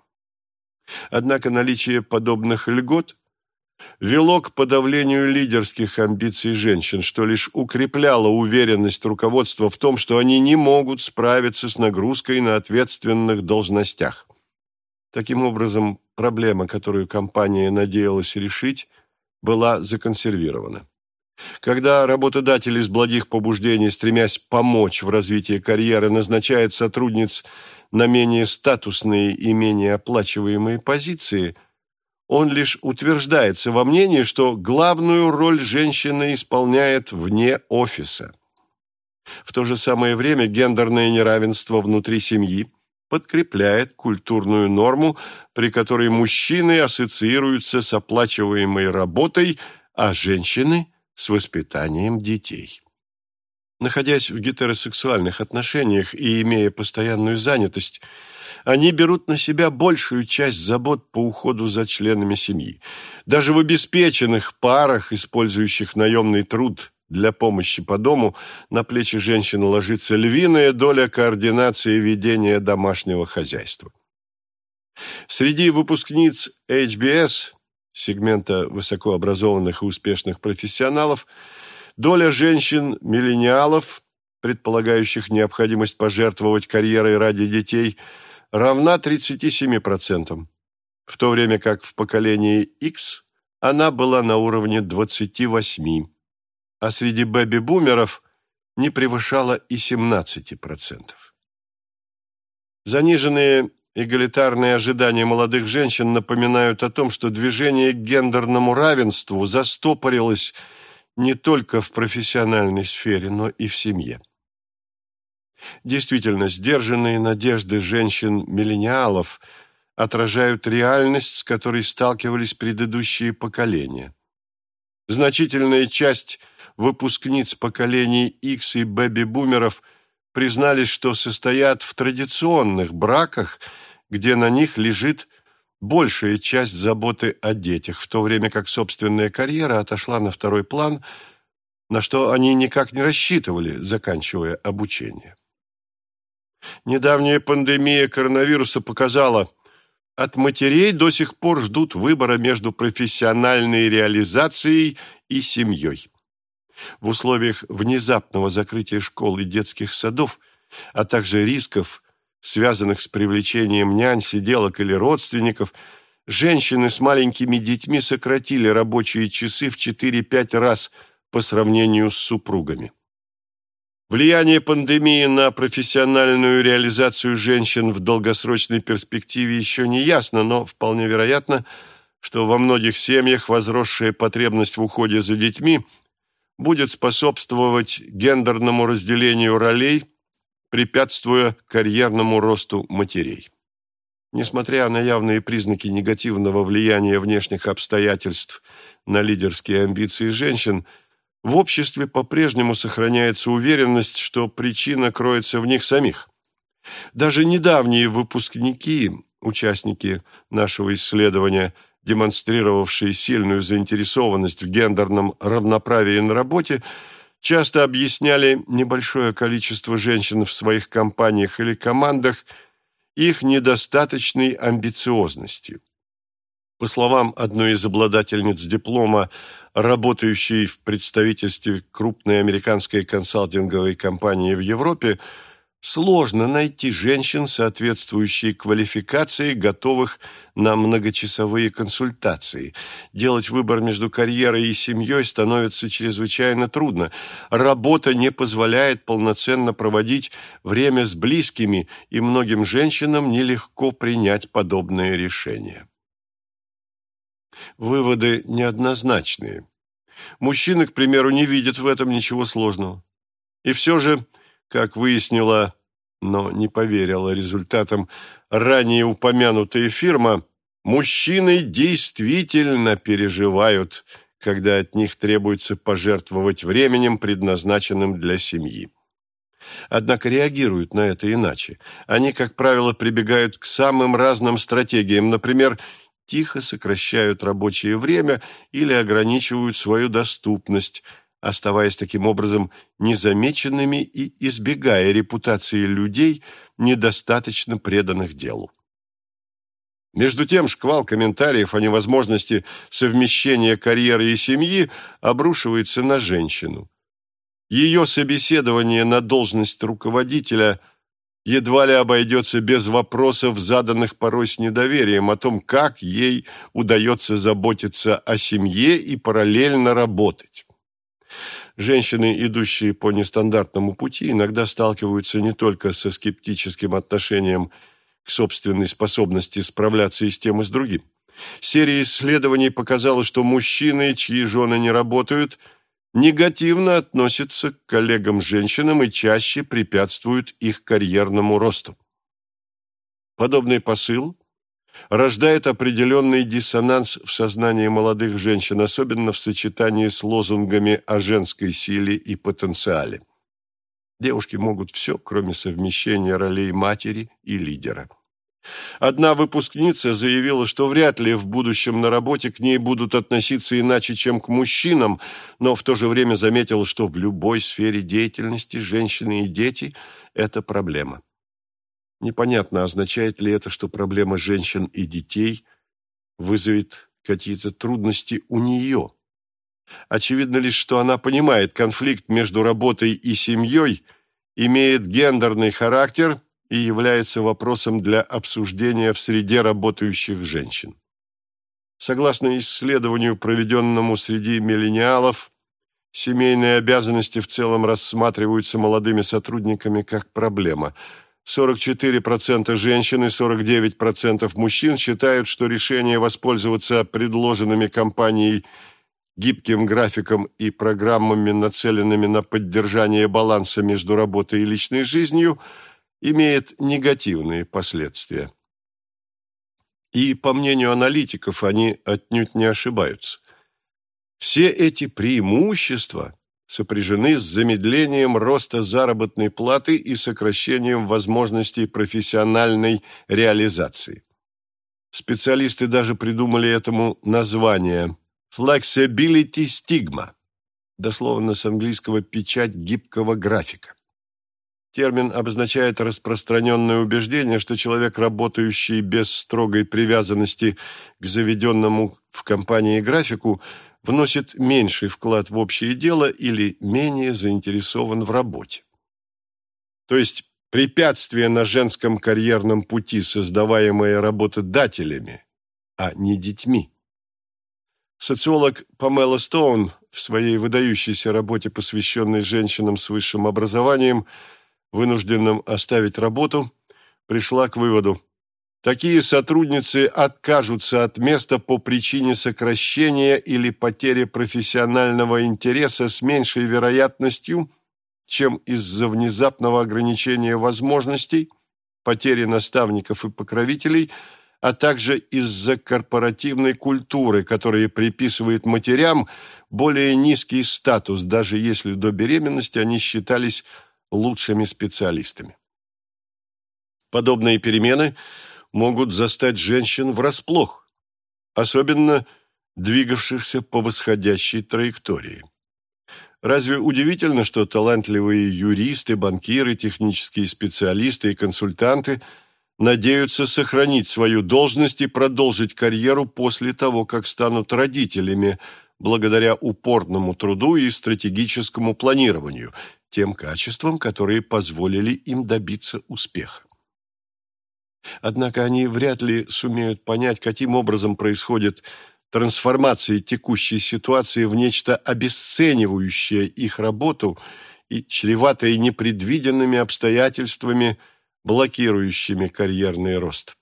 Однако наличие подобных льгот вело к подавлению лидерских амбиций женщин, что лишь укрепляло уверенность руководства в том, что они не могут справиться с нагрузкой на ответственных должностях. Таким образом, проблема, которую компания надеялась решить, была законсервирована. Когда работодатель из благих побуждений, стремясь помочь в развитии карьеры, назначает сотрудниц на менее статусные и менее оплачиваемые позиции, он лишь утверждается во мнении, что главную роль женщина исполняет вне офиса. В то же самое время гендерное неравенство внутри семьи – подкрепляет культурную норму, при которой мужчины ассоциируются с оплачиваемой работой, а женщины – с воспитанием детей. Находясь в гетеросексуальных отношениях и имея постоянную занятость, они берут на себя большую часть забот по уходу за членами семьи. Даже в обеспеченных парах, использующих наемный труд для помощи по дому на плечи женщины ложится львиная доля координации ведения домашнего хозяйства. Среди выпускниц HBS, сегмента высокообразованных и успешных профессионалов, доля женщин-миллениалов, предполагающих необходимость пожертвовать карьерой ради детей, равна 37%, в то время как в поколении X она была на уровне 28% а среди бэби-бумеров не превышала и 17%. Заниженные эгалитарные ожидания молодых женщин напоминают о том, что движение к гендерному равенству застопорилось не только в профессиональной сфере, но и в семье. Действительно, сдержанные надежды женщин-миллениалов отражают реальность, с которой сталкивались предыдущие поколения. Значительная часть выпускниц поколений X и бэби-бумеров признались, что состоят в традиционных браках, где на них лежит большая часть заботы о детях, в то время как собственная карьера отошла на второй план, на что они никак не рассчитывали, заканчивая обучение. Недавняя пандемия коронавируса показала, от матерей до сих пор ждут выбора между профессиональной реализацией и семьей в условиях внезапного закрытия школ и детских садов, а также рисков, связанных с привлечением нянь, сиделок или родственников, женщины с маленькими детьми сократили рабочие часы в 4-5 раз по сравнению с супругами. Влияние пандемии на профессиональную реализацию женщин в долгосрочной перспективе еще не ясно, но вполне вероятно, что во многих семьях возросшая потребность в уходе за детьми будет способствовать гендерному разделению ролей, препятствуя карьерному росту матерей. Несмотря на явные признаки негативного влияния внешних обстоятельств на лидерские амбиции женщин, в обществе по-прежнему сохраняется уверенность, что причина кроется в них самих. Даже недавние выпускники, участники нашего исследования, демонстрировавшие сильную заинтересованность в гендерном равноправии на работе, часто объясняли небольшое количество женщин в своих компаниях или командах – их недостаточной амбициозности. По словам одной из обладательниц диплома, работающей в представительстве крупной американской консалтинговой компании в Европе, Сложно найти женщин, соответствующие квалификации, готовых на многочасовые консультации. Делать выбор между карьерой и семьей становится чрезвычайно трудно. Работа не позволяет полноценно проводить время с близкими, и многим женщинам нелегко принять подобное решение. Выводы неоднозначные. Мужчины, к примеру, не видят в этом ничего сложного. И все же как выяснила, но не поверила результатам, ранее упомянутая фирма, мужчины действительно переживают, когда от них требуется пожертвовать временем, предназначенным для семьи. Однако реагируют на это иначе. Они, как правило, прибегают к самым разным стратегиям, например, тихо сокращают рабочее время или ограничивают свою доступность – оставаясь таким образом незамеченными и избегая репутации людей, недостаточно преданных делу. Между тем, шквал комментариев о невозможности совмещения карьеры и семьи обрушивается на женщину. Ее собеседование на должность руководителя едва ли обойдется без вопросов, заданных порой с недоверием, о том, как ей удается заботиться о семье и параллельно работать. Женщины, идущие по нестандартному пути, иногда сталкиваются не только со скептическим отношением к собственной способности справляться и с тем, и с другим. Серия исследований показала, что мужчины, чьи жены не работают, негативно относятся к коллегам-женщинам и чаще препятствуют их карьерному росту. Подобный посыл рождает определенный диссонанс в сознании молодых женщин, особенно в сочетании с лозунгами о женской силе и потенциале. Девушки могут все, кроме совмещения ролей матери и лидера. Одна выпускница заявила, что вряд ли в будущем на работе к ней будут относиться иначе, чем к мужчинам, но в то же время заметила, что в любой сфере деятельности женщины и дети – это проблема. Непонятно, означает ли это, что проблема женщин и детей вызовет какие-то трудности у нее. Очевидно лишь, что она понимает, конфликт между работой и семьей имеет гендерный характер и является вопросом для обсуждения в среде работающих женщин. Согласно исследованию, проведенному среди миллениалов, семейные обязанности в целом рассматриваются молодыми сотрудниками как проблема – 44% женщин и 49% мужчин считают, что решение воспользоваться предложенными компанией гибким графиком и программами, нацеленными на поддержание баланса между работой и личной жизнью, имеет негативные последствия. И, по мнению аналитиков, они отнюдь не ошибаются. Все эти преимущества сопряжены с замедлением роста заработной платы и сокращением возможностей профессиональной реализации. Специалисты даже придумали этому название «flexibility stigma», дословно с английского «печать гибкого графика». Термин обозначает распространенное убеждение, что человек, работающий без строгой привязанности к заведенному в компании графику – вносит меньший вклад в общее дело или менее заинтересован в работе. То есть препятствия на женском карьерном пути, создаваемые работодателями, а не детьми. Социолог Памела Стоун в своей выдающейся работе, посвященной женщинам с высшим образованием, вынужденным оставить работу, пришла к выводу, Такие сотрудницы откажутся от места по причине сокращения или потери профессионального интереса с меньшей вероятностью, чем из-за внезапного ограничения возможностей, потери наставников и покровителей, а также из-за корпоративной культуры, которая приписывает матерям более низкий статус, даже если до беременности они считались лучшими специалистами. Подобные перемены – могут застать женщин врасплох, особенно двигавшихся по восходящей траектории. Разве удивительно, что талантливые юристы, банкиры, технические специалисты и консультанты надеются сохранить свою должность и продолжить карьеру после того, как станут родителями, благодаря упорному труду и стратегическому планированию, тем качествам, которые позволили им добиться успеха. Однако они вряд ли сумеют понять, каким образом происходит трансформация текущей ситуации в нечто обесценивающее их работу и чреватое непредвиденными обстоятельствами, блокирующими карьерный рост.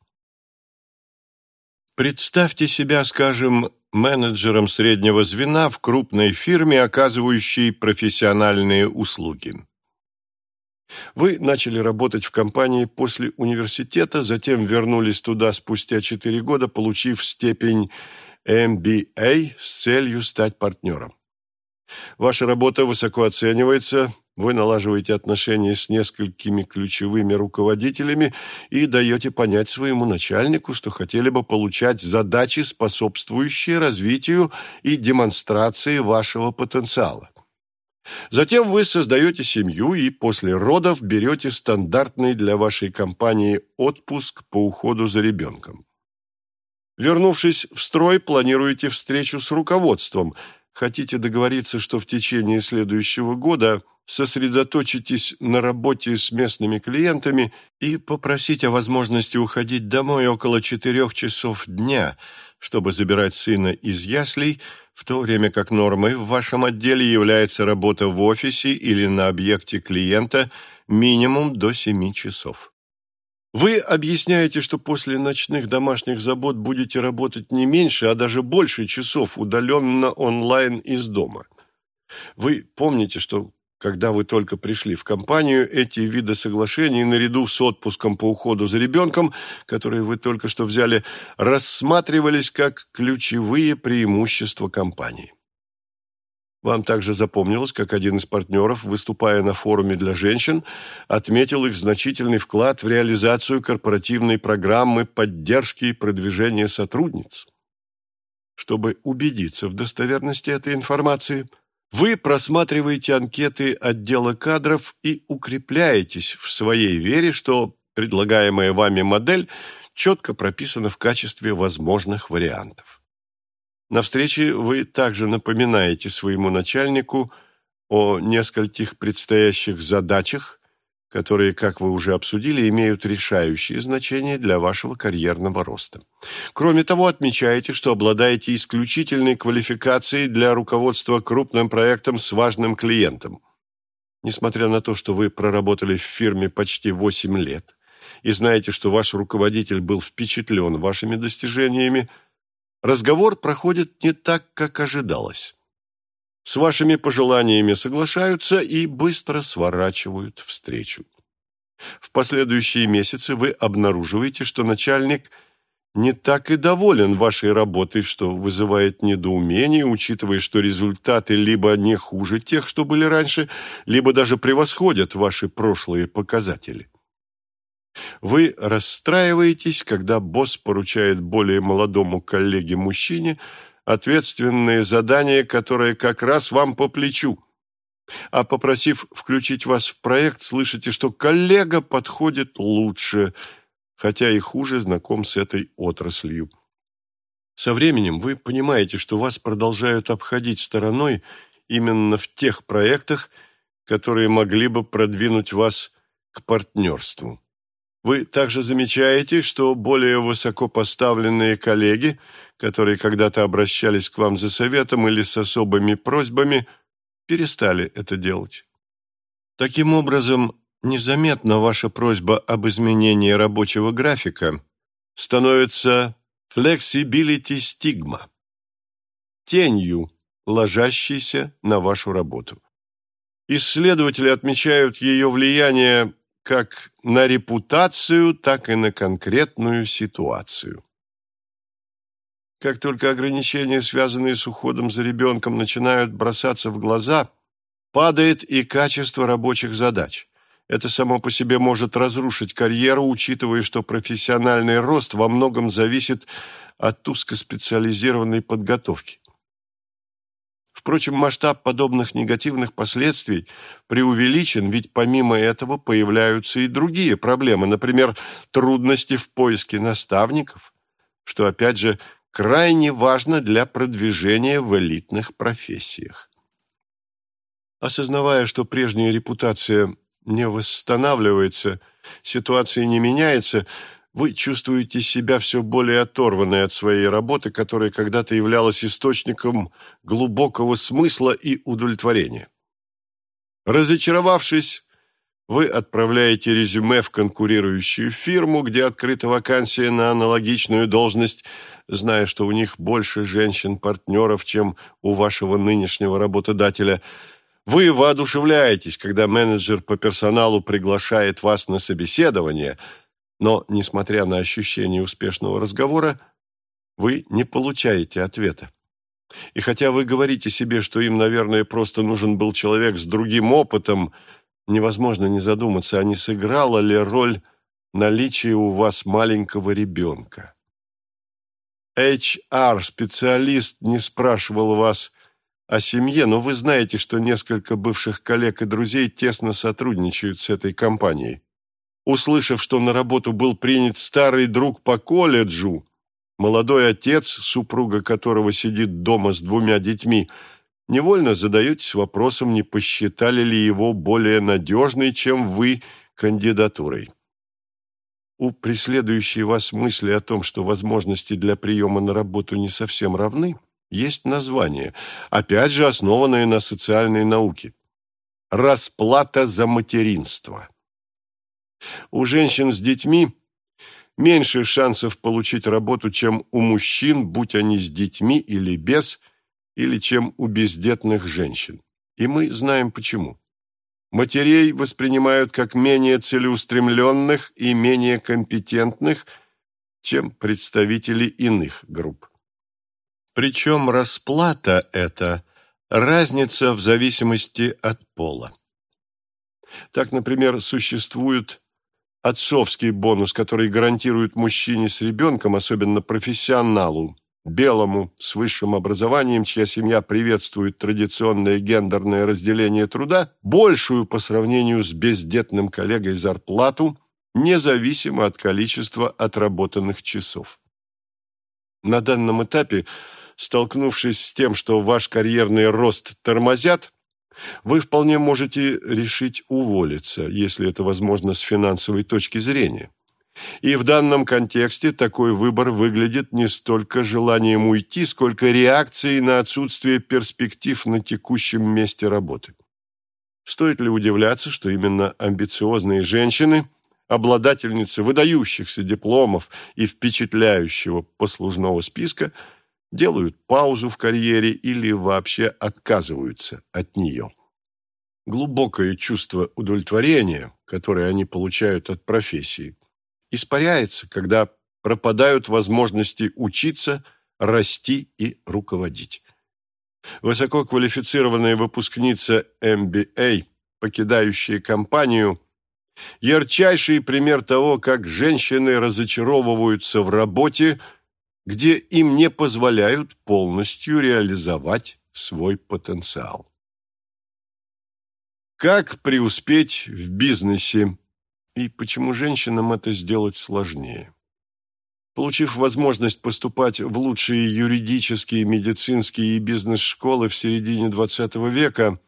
Представьте себя, скажем, менеджером среднего звена в крупной фирме, оказывающей профессиональные услуги. Вы начали работать в компании после университета, затем вернулись туда спустя четыре года, получив степень MBA с целью стать партнером. Ваша работа высоко оценивается, вы налаживаете отношения с несколькими ключевыми руководителями и даете понять своему начальнику, что хотели бы получать задачи, способствующие развитию и демонстрации вашего потенциала. Затем вы создаете семью и после родов берете стандартный для вашей компании отпуск по уходу за ребенком. Вернувшись в строй, планируете встречу с руководством. Хотите договориться, что в течение следующего года сосредоточитесь на работе с местными клиентами и попросить о возможности уходить домой около четырех часов дня, чтобы забирать сына из яслей – в то время как нормой в вашем отделе является работа в офисе или на объекте клиента минимум до 7 часов. Вы объясняете, что после ночных домашних забот будете работать не меньше, а даже больше часов удаленно онлайн из дома. Вы помните, что когда вы только пришли в компанию, эти виды соглашений, наряду с отпуском по уходу за ребенком, которые вы только что взяли, рассматривались как ключевые преимущества компании. Вам также запомнилось, как один из партнеров, выступая на форуме для женщин, отметил их значительный вклад в реализацию корпоративной программы поддержки и продвижения сотрудниц. Чтобы убедиться в достоверности этой информации – вы просматриваете анкеты отдела кадров и укрепляетесь в своей вере, что предлагаемая вами модель четко прописана в качестве возможных вариантов. На встрече вы также напоминаете своему начальнику о нескольких предстоящих задачах, которые, как вы уже обсудили, имеют решающее значение для вашего карьерного роста. Кроме того, отмечаете, что обладаете исключительной квалификацией для руководства крупным проектом с важным клиентом. Несмотря на то, что вы проработали в фирме почти 8 лет и знаете, что ваш руководитель был впечатлен вашими достижениями, разговор проходит не так, как ожидалось с вашими пожеланиями соглашаются и быстро сворачивают встречу. В последующие месяцы вы обнаруживаете, что начальник не так и доволен вашей работой, что вызывает недоумение, учитывая, что результаты либо не хуже тех, что были раньше, либо даже превосходят ваши прошлые показатели. Вы расстраиваетесь, когда босс поручает более молодому коллеге-мужчине – ответственное задание, которое как раз вам по плечу. А попросив включить вас в проект, слышите, что коллега подходит лучше, хотя и хуже знаком с этой отраслью. Со временем вы понимаете, что вас продолжают обходить стороной именно в тех проектах, которые могли бы продвинуть вас к партнерству. Вы также замечаете, что более высоко поставленные коллеги – которые когда-то обращались к вам за советом или с особыми просьбами, перестали это делать. Таким образом, незаметно ваша просьба об изменении рабочего графика становится flexibility стигма, тенью, ложащейся на вашу работу. Исследователи отмечают ее влияние как на репутацию, так и на конкретную ситуацию. Как только ограничения, связанные с уходом за ребенком, начинают бросаться в глаза, падает и качество рабочих задач. Это само по себе может разрушить карьеру, учитывая, что профессиональный рост во многом зависит от узкоспециализированной подготовки. Впрочем, масштаб подобных негативных последствий преувеличен, ведь помимо этого появляются и другие проблемы, например, трудности в поиске наставников, что, опять же, крайне важно для продвижения в элитных профессиях. Осознавая, что прежняя репутация не восстанавливается, ситуация не меняется, вы чувствуете себя все более оторванной от своей работы, которая когда-то являлась источником глубокого смысла и удовлетворения. Разочаровавшись, вы отправляете резюме в конкурирующую фирму, где открыта вакансия на аналогичную должность, зная, что у них больше женщин-партнеров, чем у вашего нынешнего работодателя – вы воодушевляетесь, когда менеджер по персоналу приглашает вас на собеседование, но, несмотря на ощущение успешного разговора, вы не получаете ответа. И хотя вы говорите себе, что им, наверное, просто нужен был человек с другим опытом, невозможно не задуматься, а не сыграла ли роль наличие у вас маленького ребенка. HR-специалист не спрашивал вас, о семье, но вы знаете, что несколько бывших коллег и друзей тесно сотрудничают с этой компанией. Услышав, что на работу был принят старый друг по колледжу, молодой отец, супруга которого сидит дома с двумя детьми, невольно задаетесь вопросом, не посчитали ли его более надежной, чем вы, кандидатурой. У преследующей вас мысли о том, что возможности для приема на работу не совсем равны, есть название, опять же основанное на социальной науке. Расплата за материнство. У женщин с детьми меньше шансов получить работу, чем у мужчин, будь они с детьми или без, или чем у бездетных женщин. И мы знаем почему. Матерей воспринимают как менее целеустремленных и менее компетентных, чем представители иных групп. Причем расплата эта разница в зависимости от пола. Так, например, существует отцовский бонус, который гарантирует мужчине с ребенком, особенно профессионалу, белому, с высшим образованием, чья семья приветствует традиционное гендерное разделение труда, большую по сравнению с бездетным коллегой зарплату, независимо от количества отработанных часов. На данном этапе столкнувшись с тем, что ваш карьерный рост тормозят, вы вполне можете решить уволиться, если это возможно с финансовой точки зрения. И в данном контексте такой выбор выглядит не столько желанием уйти, сколько реакцией на отсутствие перспектив на текущем месте работы. Стоит ли удивляться, что именно амбициозные женщины, обладательницы выдающихся дипломов и впечатляющего послужного списка – делают паузу в карьере или вообще отказываются от нее. Глубокое чувство удовлетворения, которое они получают от профессии, испаряется, когда пропадают возможности учиться, расти и руководить. Высококвалифицированная выпускница MBA, покидающая компанию, ярчайший пример того, как женщины разочаровываются в работе – где им не позволяют полностью реализовать свой потенциал. Как преуспеть в бизнесе и почему женщинам это сделать сложнее? Получив возможность поступать в лучшие юридические, медицинские и бизнес-школы в середине XX века,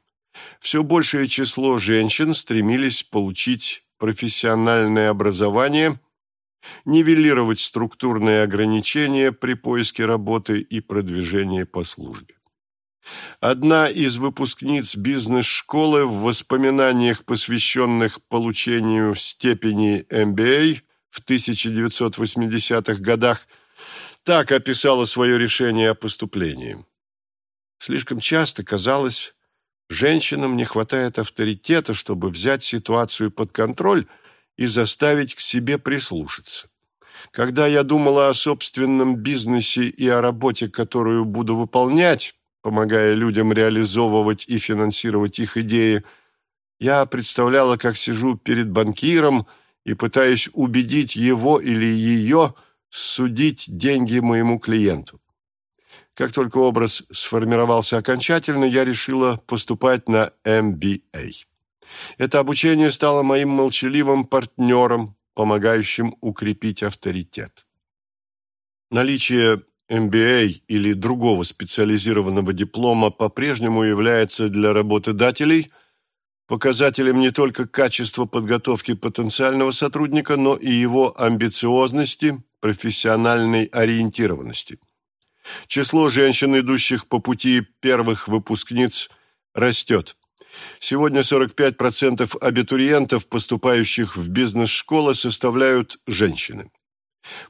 все большее число женщин стремились получить профессиональное образование – нивелировать структурные ограничения при поиске работы и продвижении по службе. Одна из выпускниц бизнес-школы в воспоминаниях, посвященных получению степени MBA, в 1980-х годах, так описала свое решение о поступлении. Слишком часто казалось, женщинам не хватает авторитета, чтобы взять ситуацию под контроль и заставить к себе прислушаться. Когда я думала о собственном бизнесе и о работе, которую буду выполнять, помогая людям реализовывать и финансировать их идеи, я представляла, как сижу перед банкиром и пытаюсь убедить его или ее судить деньги моему клиенту. Как только образ сформировался окончательно, я решила поступать на MBA. Это обучение стало моим молчаливым партнером, помогающим укрепить авторитет. Наличие MBA или другого специализированного диплома по-прежнему является для работодателей показателем не только качества подготовки потенциального сотрудника, но и его амбициозности, профессиональной ориентированности. Число женщин, идущих по пути первых выпускниц, растет. Сегодня 45% абитуриентов, поступающих в бизнес-школы, составляют женщины.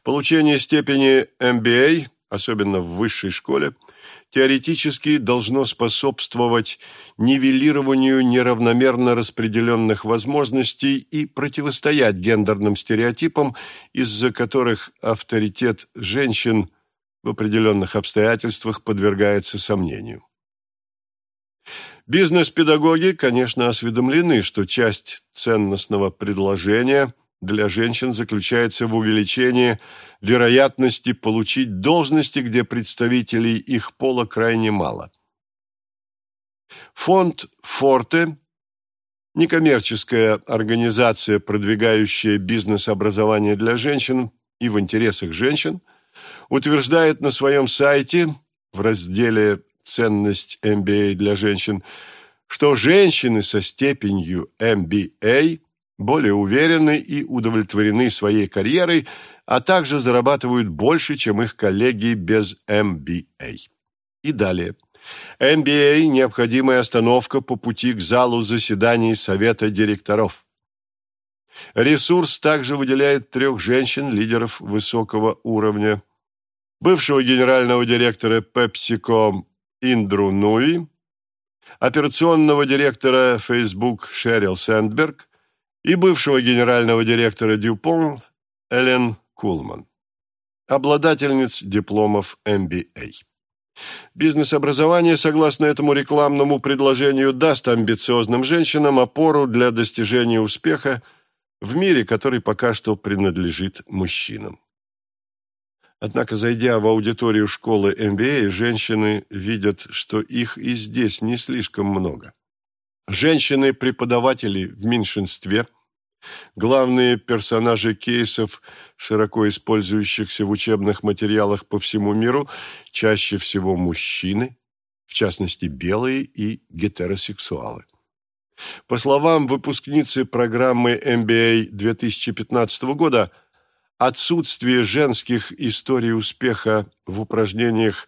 Получение степени MBA, особенно в высшей школе, теоретически должно способствовать нивелированию неравномерно распределенных возможностей и противостоять гендерным стереотипам, из-за которых авторитет женщин в определенных обстоятельствах подвергается сомнению. Бизнес-педагоги, конечно, осведомлены, что часть ценностного предложения для женщин заключается в увеличении вероятности получить должности, где представителей их пола крайне мало. Фонд «Форте» – некоммерческая организация, продвигающая бизнес-образование для женщин и в интересах женщин, утверждает на своем сайте в разделе ценность MBA для женщин, что женщины со степенью MBA более уверены и удовлетворены своей карьерой, а также зарабатывают больше, чем их коллеги без MBA. И далее. MBA – необходимая остановка по пути к залу заседаний Совета директоров. Ресурс также выделяет трех женщин-лидеров высокого уровня. Бывшего генерального директора PepsiCo Индру Нуи, операционного директора Facebook Шерил Сэндберг и бывшего генерального директора Дюпон Элен Кулман, обладательниц дипломов MBA. Бизнес-образование, согласно этому рекламному предложению, даст амбициозным женщинам опору для достижения успеха в мире, который пока что принадлежит мужчинам. Однако, зайдя в аудиторию школы MBA, женщины видят, что их и здесь не слишком много. Женщины-преподаватели в меньшинстве, главные персонажи кейсов, широко использующихся в учебных материалах по всему миру, чаще всего мужчины, в частности белые и гетеросексуалы. По словам выпускницы программы MBA 2015 года, Отсутствие женских историй успеха в упражнениях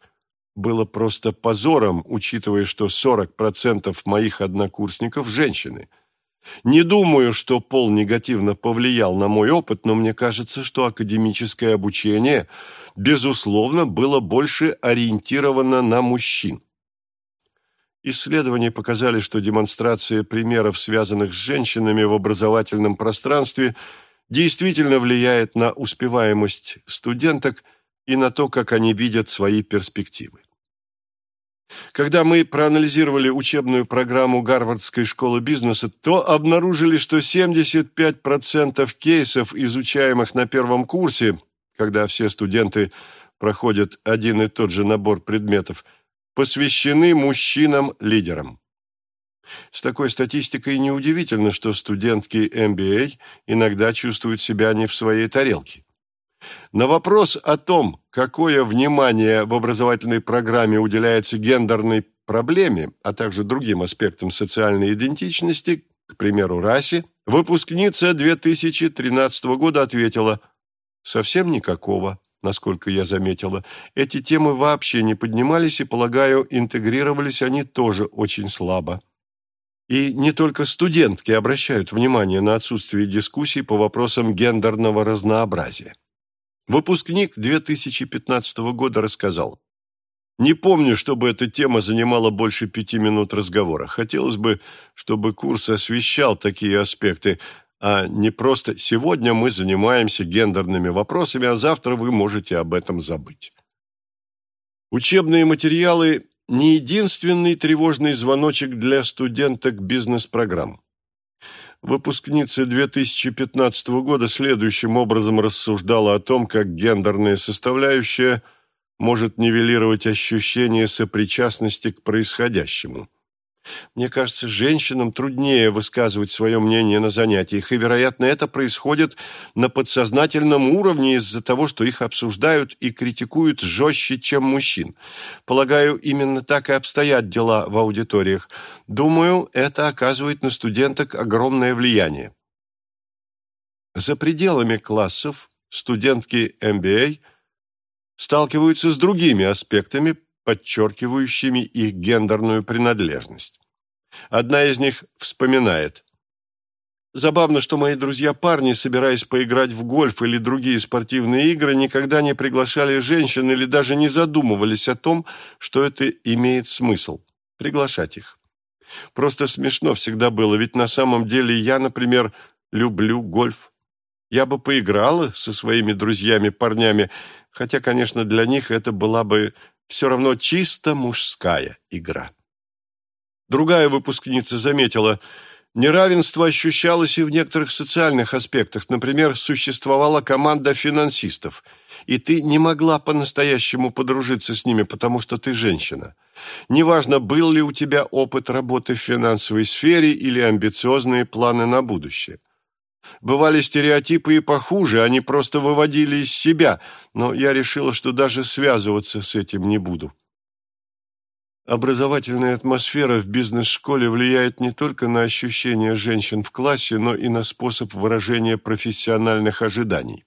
было просто позором, учитывая, что 40% моих однокурсников – женщины. Не думаю, что пол негативно повлиял на мой опыт, но мне кажется, что академическое обучение, безусловно, было больше ориентировано на мужчин. Исследования показали, что демонстрация примеров, связанных с женщинами в образовательном пространстве – действительно влияет на успеваемость студенток и на то, как они видят свои перспективы. Когда мы проанализировали учебную программу Гарвардской школы бизнеса, то обнаружили, что 75% кейсов, изучаемых на первом курсе, когда все студенты проходят один и тот же набор предметов, посвящены мужчинам-лидерам. С такой статистикой неудивительно, что студентки MBA иногда чувствуют себя не в своей тарелке. На вопрос о том, какое внимание в образовательной программе уделяется гендерной проблеме, а также другим аспектам социальной идентичности, к примеру, расе, выпускница 2013 года ответила «Совсем никакого, насколько я заметила. Эти темы вообще не поднимались, и, полагаю, интегрировались они тоже очень слабо». И не только студентки обращают внимание на отсутствие дискуссий по вопросам гендерного разнообразия. Выпускник 2015 года рассказал, «Не помню, чтобы эта тема занимала больше пяти минут разговора. Хотелось бы, чтобы курс освещал такие аспекты, а не просто «сегодня мы занимаемся гендерными вопросами, а завтра вы можете об этом забыть». Учебные материалы не единственный тревожный звоночек для студенток бизнес-программ. Выпускница 2015 года следующим образом рассуждала о том, как гендерная составляющая может нивелировать ощущение сопричастности к происходящему. Мне кажется, женщинам труднее высказывать свое мнение на занятиях, и, вероятно, это происходит на подсознательном уровне из-за того, что их обсуждают и критикуют жестче, чем мужчин. Полагаю, именно так и обстоят дела в аудиториях. Думаю, это оказывает на студенток огромное влияние. За пределами классов студентки MBA сталкиваются с другими аспектами подчеркивающими их гендерную принадлежность. Одна из них вспоминает. Забавно, что мои друзья-парни, собираясь поиграть в гольф или другие спортивные игры, никогда не приглашали женщин или даже не задумывались о том, что это имеет смысл – приглашать их. Просто смешно всегда было, ведь на самом деле я, например, люблю гольф. Я бы поиграла со своими друзьями-парнями, хотя, конечно, для них это была бы все равно чисто мужская игра. Другая выпускница заметила, неравенство ощущалось и в некоторых социальных аспектах. Например, существовала команда финансистов, и ты не могла по-настоящему подружиться с ними, потому что ты женщина. Неважно, был ли у тебя опыт работы в финансовой сфере или амбициозные планы на будущее. Бывали стереотипы и похуже, они просто выводили из себя, но я решила, что даже связываться с этим не буду. Образовательная атмосфера в бизнес-школе влияет не только на ощущения женщин в классе, но и на способ выражения профессиональных ожиданий.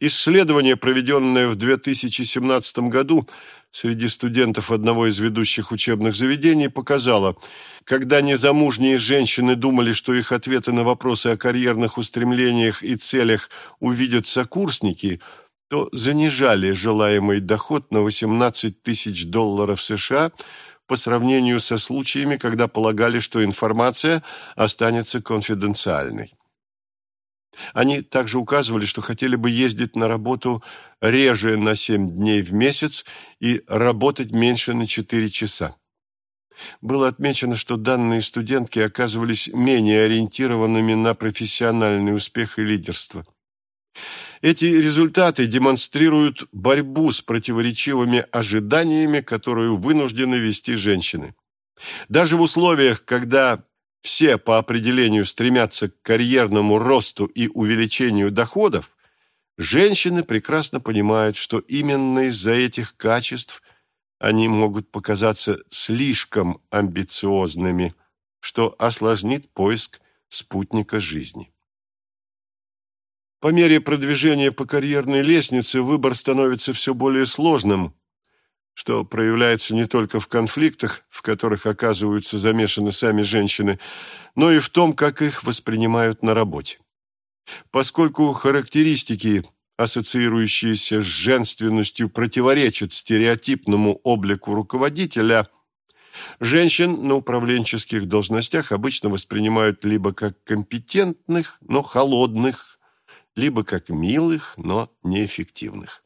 Исследование, проведенное в 2017 году, среди студентов одного из ведущих учебных заведений показала, когда незамужние женщины думали, что их ответы на вопросы о карьерных устремлениях и целях увидят сокурсники, то занижали желаемый доход на 18 тысяч долларов США по сравнению со случаями, когда полагали, что информация останется конфиденциальной. Они также указывали, что хотели бы ездить на работу реже на 7 дней в месяц и работать меньше на 4 часа. Было отмечено, что данные студентки оказывались менее ориентированными на профессиональный успех и лидерство. Эти результаты демонстрируют борьбу с противоречивыми ожиданиями, которую вынуждены вести женщины. Даже в условиях, когда все по определению стремятся к карьерному росту и увеличению доходов, женщины прекрасно понимают, что именно из-за этих качеств они могут показаться слишком амбициозными, что осложнит поиск спутника жизни. По мере продвижения по карьерной лестнице выбор становится все более сложным, что проявляется не только в конфликтах, в которых оказываются замешаны сами женщины, но и в том, как их воспринимают на работе. Поскольку характеристики, ассоциирующиеся с женственностью, противоречат стереотипному облику руководителя, женщин на управленческих должностях обычно воспринимают либо как компетентных, но холодных, либо как милых, но неэффективных.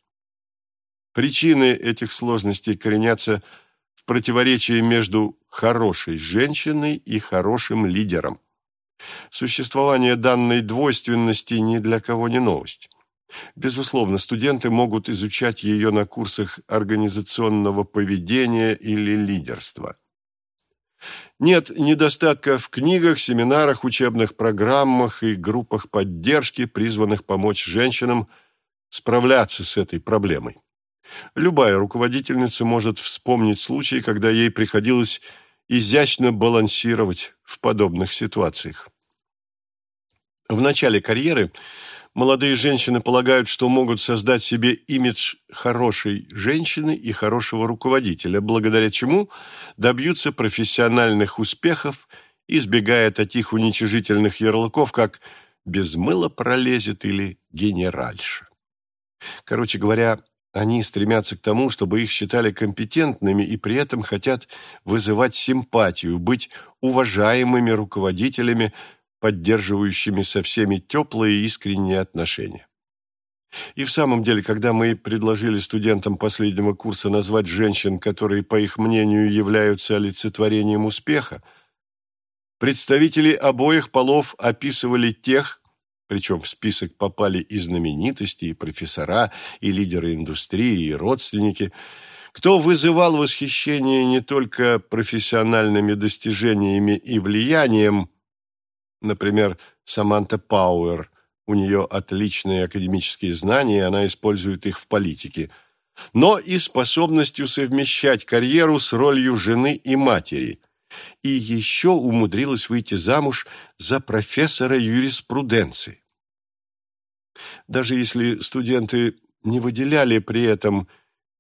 Причины этих сложностей коренятся в противоречии между хорошей женщиной и хорошим лидером. Существование данной двойственности ни для кого не новость. Безусловно, студенты могут изучать ее на курсах организационного поведения или лидерства. Нет недостатка в книгах, семинарах, учебных программах и группах поддержки, призванных помочь женщинам справляться с этой проблемой. Любая руководительница может вспомнить случай, когда ей приходилось изящно балансировать в подобных ситуациях. В начале карьеры молодые женщины полагают, что могут создать себе имидж хорошей женщины и хорошего руководителя, благодаря чему добьются профессиональных успехов избегая таких уничижительных ярлыков, как «без мыла пролезет» или «генеральша». Короче говоря, они стремятся к тому, чтобы их считали компетентными и при этом хотят вызывать симпатию, быть уважаемыми руководителями, поддерживающими со всеми теплые и искренние отношения. И в самом деле, когда мы предложили студентам последнего курса назвать женщин, которые, по их мнению, являются олицетворением успеха, представители обоих полов описывали тех, причем в список попали и знаменитости, и профессора, и лидеры индустрии, и родственники, кто вызывал восхищение не только профессиональными достижениями и влиянием, например, Саманта Пауэр, у нее отличные академические знания, и она использует их в политике, но и способностью совмещать карьеру с ролью жены и матери. И еще умудрилась выйти замуж за профессора юриспруденции. Даже если студенты не выделяли при этом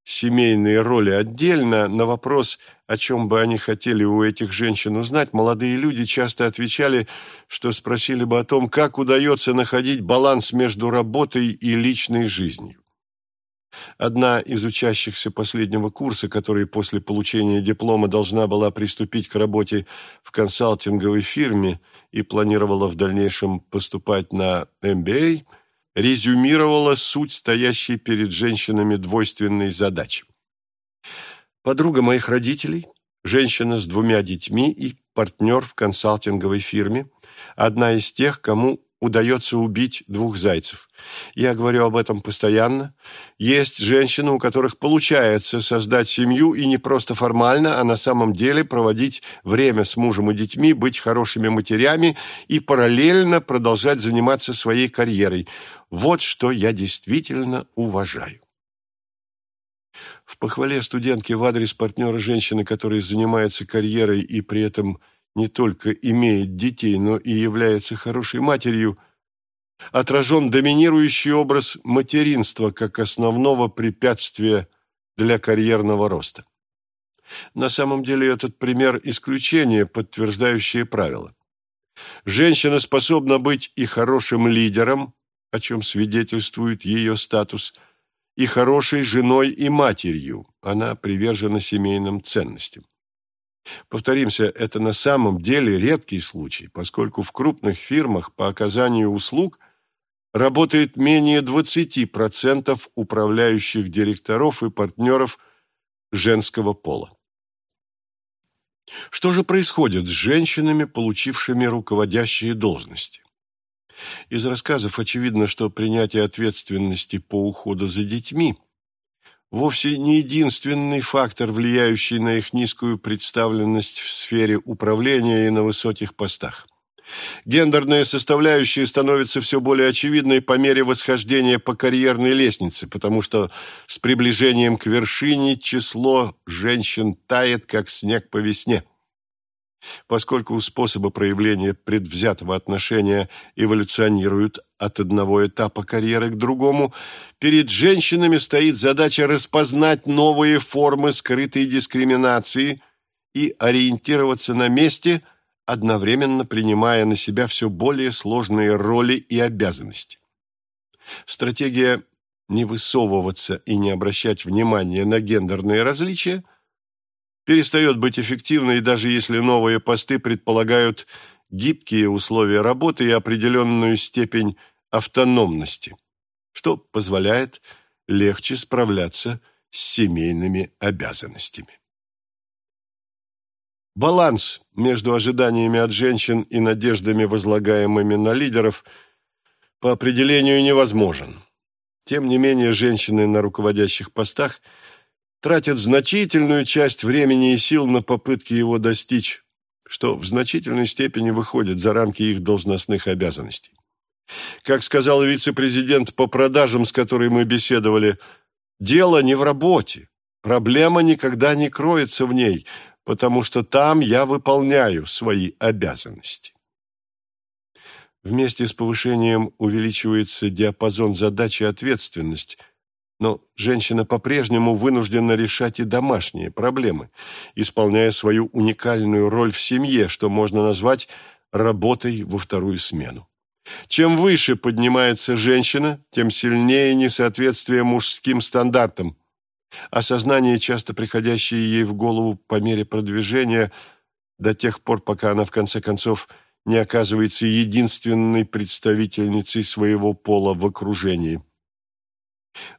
семейные роли отдельно, на вопрос, о чем бы они хотели у этих женщин узнать, молодые люди часто отвечали, что спросили бы о том, как удается находить баланс между работой и личной жизнью. Одна из учащихся последнего курса, которая после получения диплома должна была приступить к работе в консалтинговой фирме и планировала в дальнейшем поступать на MBA – резюмировала суть стоящей перед женщинами двойственной задачи. Подруга моих родителей, женщина с двумя детьми и партнер в консалтинговой фирме, одна из тех, кому удается убить двух зайцев. Я говорю об этом постоянно. Есть женщины, у которых получается создать семью и не просто формально, а на самом деле проводить время с мужем и детьми, быть хорошими матерями и параллельно продолжать заниматься своей карьерой. Вот что я действительно уважаю. В похвале студентки в адрес партнера женщины, которая занимается карьерой и при этом не только имеет детей, но и является хорошей матерью, отражен доминирующий образ материнства как основного препятствия для карьерного роста. На самом деле этот пример исключение, подтверждающее правило. Женщина способна быть и хорошим лидером, о чем свидетельствует ее статус, и хорошей женой и матерью. Она привержена семейным ценностям. Повторимся, это на самом деле редкий случай, поскольку в крупных фирмах по оказанию услуг работает менее 20% управляющих директоров и партнеров женского пола. Что же происходит с женщинами, получившими руководящие должности? Из рассказов очевидно, что принятие ответственности по уходу за детьми вовсе не единственный фактор, влияющий на их низкую представленность в сфере управления и на высоких постах. Гендерная составляющая становится все более очевидной по мере восхождения по карьерной лестнице, потому что с приближением к вершине число женщин тает, как снег по весне. Поскольку способы проявления предвзятого отношения эволюционируют от одного этапа карьеры к другому, перед женщинами стоит задача распознать новые формы скрытой дискриминации и ориентироваться на месте, одновременно принимая на себя все более сложные роли и обязанности. Стратегия «не высовываться и не обращать внимания на гендерные различия» перестает быть эффективной, даже если новые посты предполагают гибкие условия работы и определенную степень автономности, что позволяет легче справляться с семейными обязанностями. Баланс между ожиданиями от женщин и надеждами, возлагаемыми на лидеров, по определению невозможен. Тем не менее, женщины на руководящих постах – тратят значительную часть времени и сил на попытки его достичь, что в значительной степени выходит за рамки их должностных обязанностей. Как сказал вице-президент по продажам, с которой мы беседовали, дело не в работе, проблема никогда не кроется в ней, потому что там я выполняю свои обязанности. Вместе с повышением увеличивается диапазон задач и ответственность – Но женщина по-прежнему вынуждена решать и домашние проблемы, исполняя свою уникальную роль в семье, что можно назвать работой во вторую смену. Чем выше поднимается женщина, тем сильнее несоответствие мужским стандартам. Осознание, часто приходящее ей в голову по мере продвижения, до тех пор, пока она в конце концов не оказывается единственной представительницей своего пола в окружении.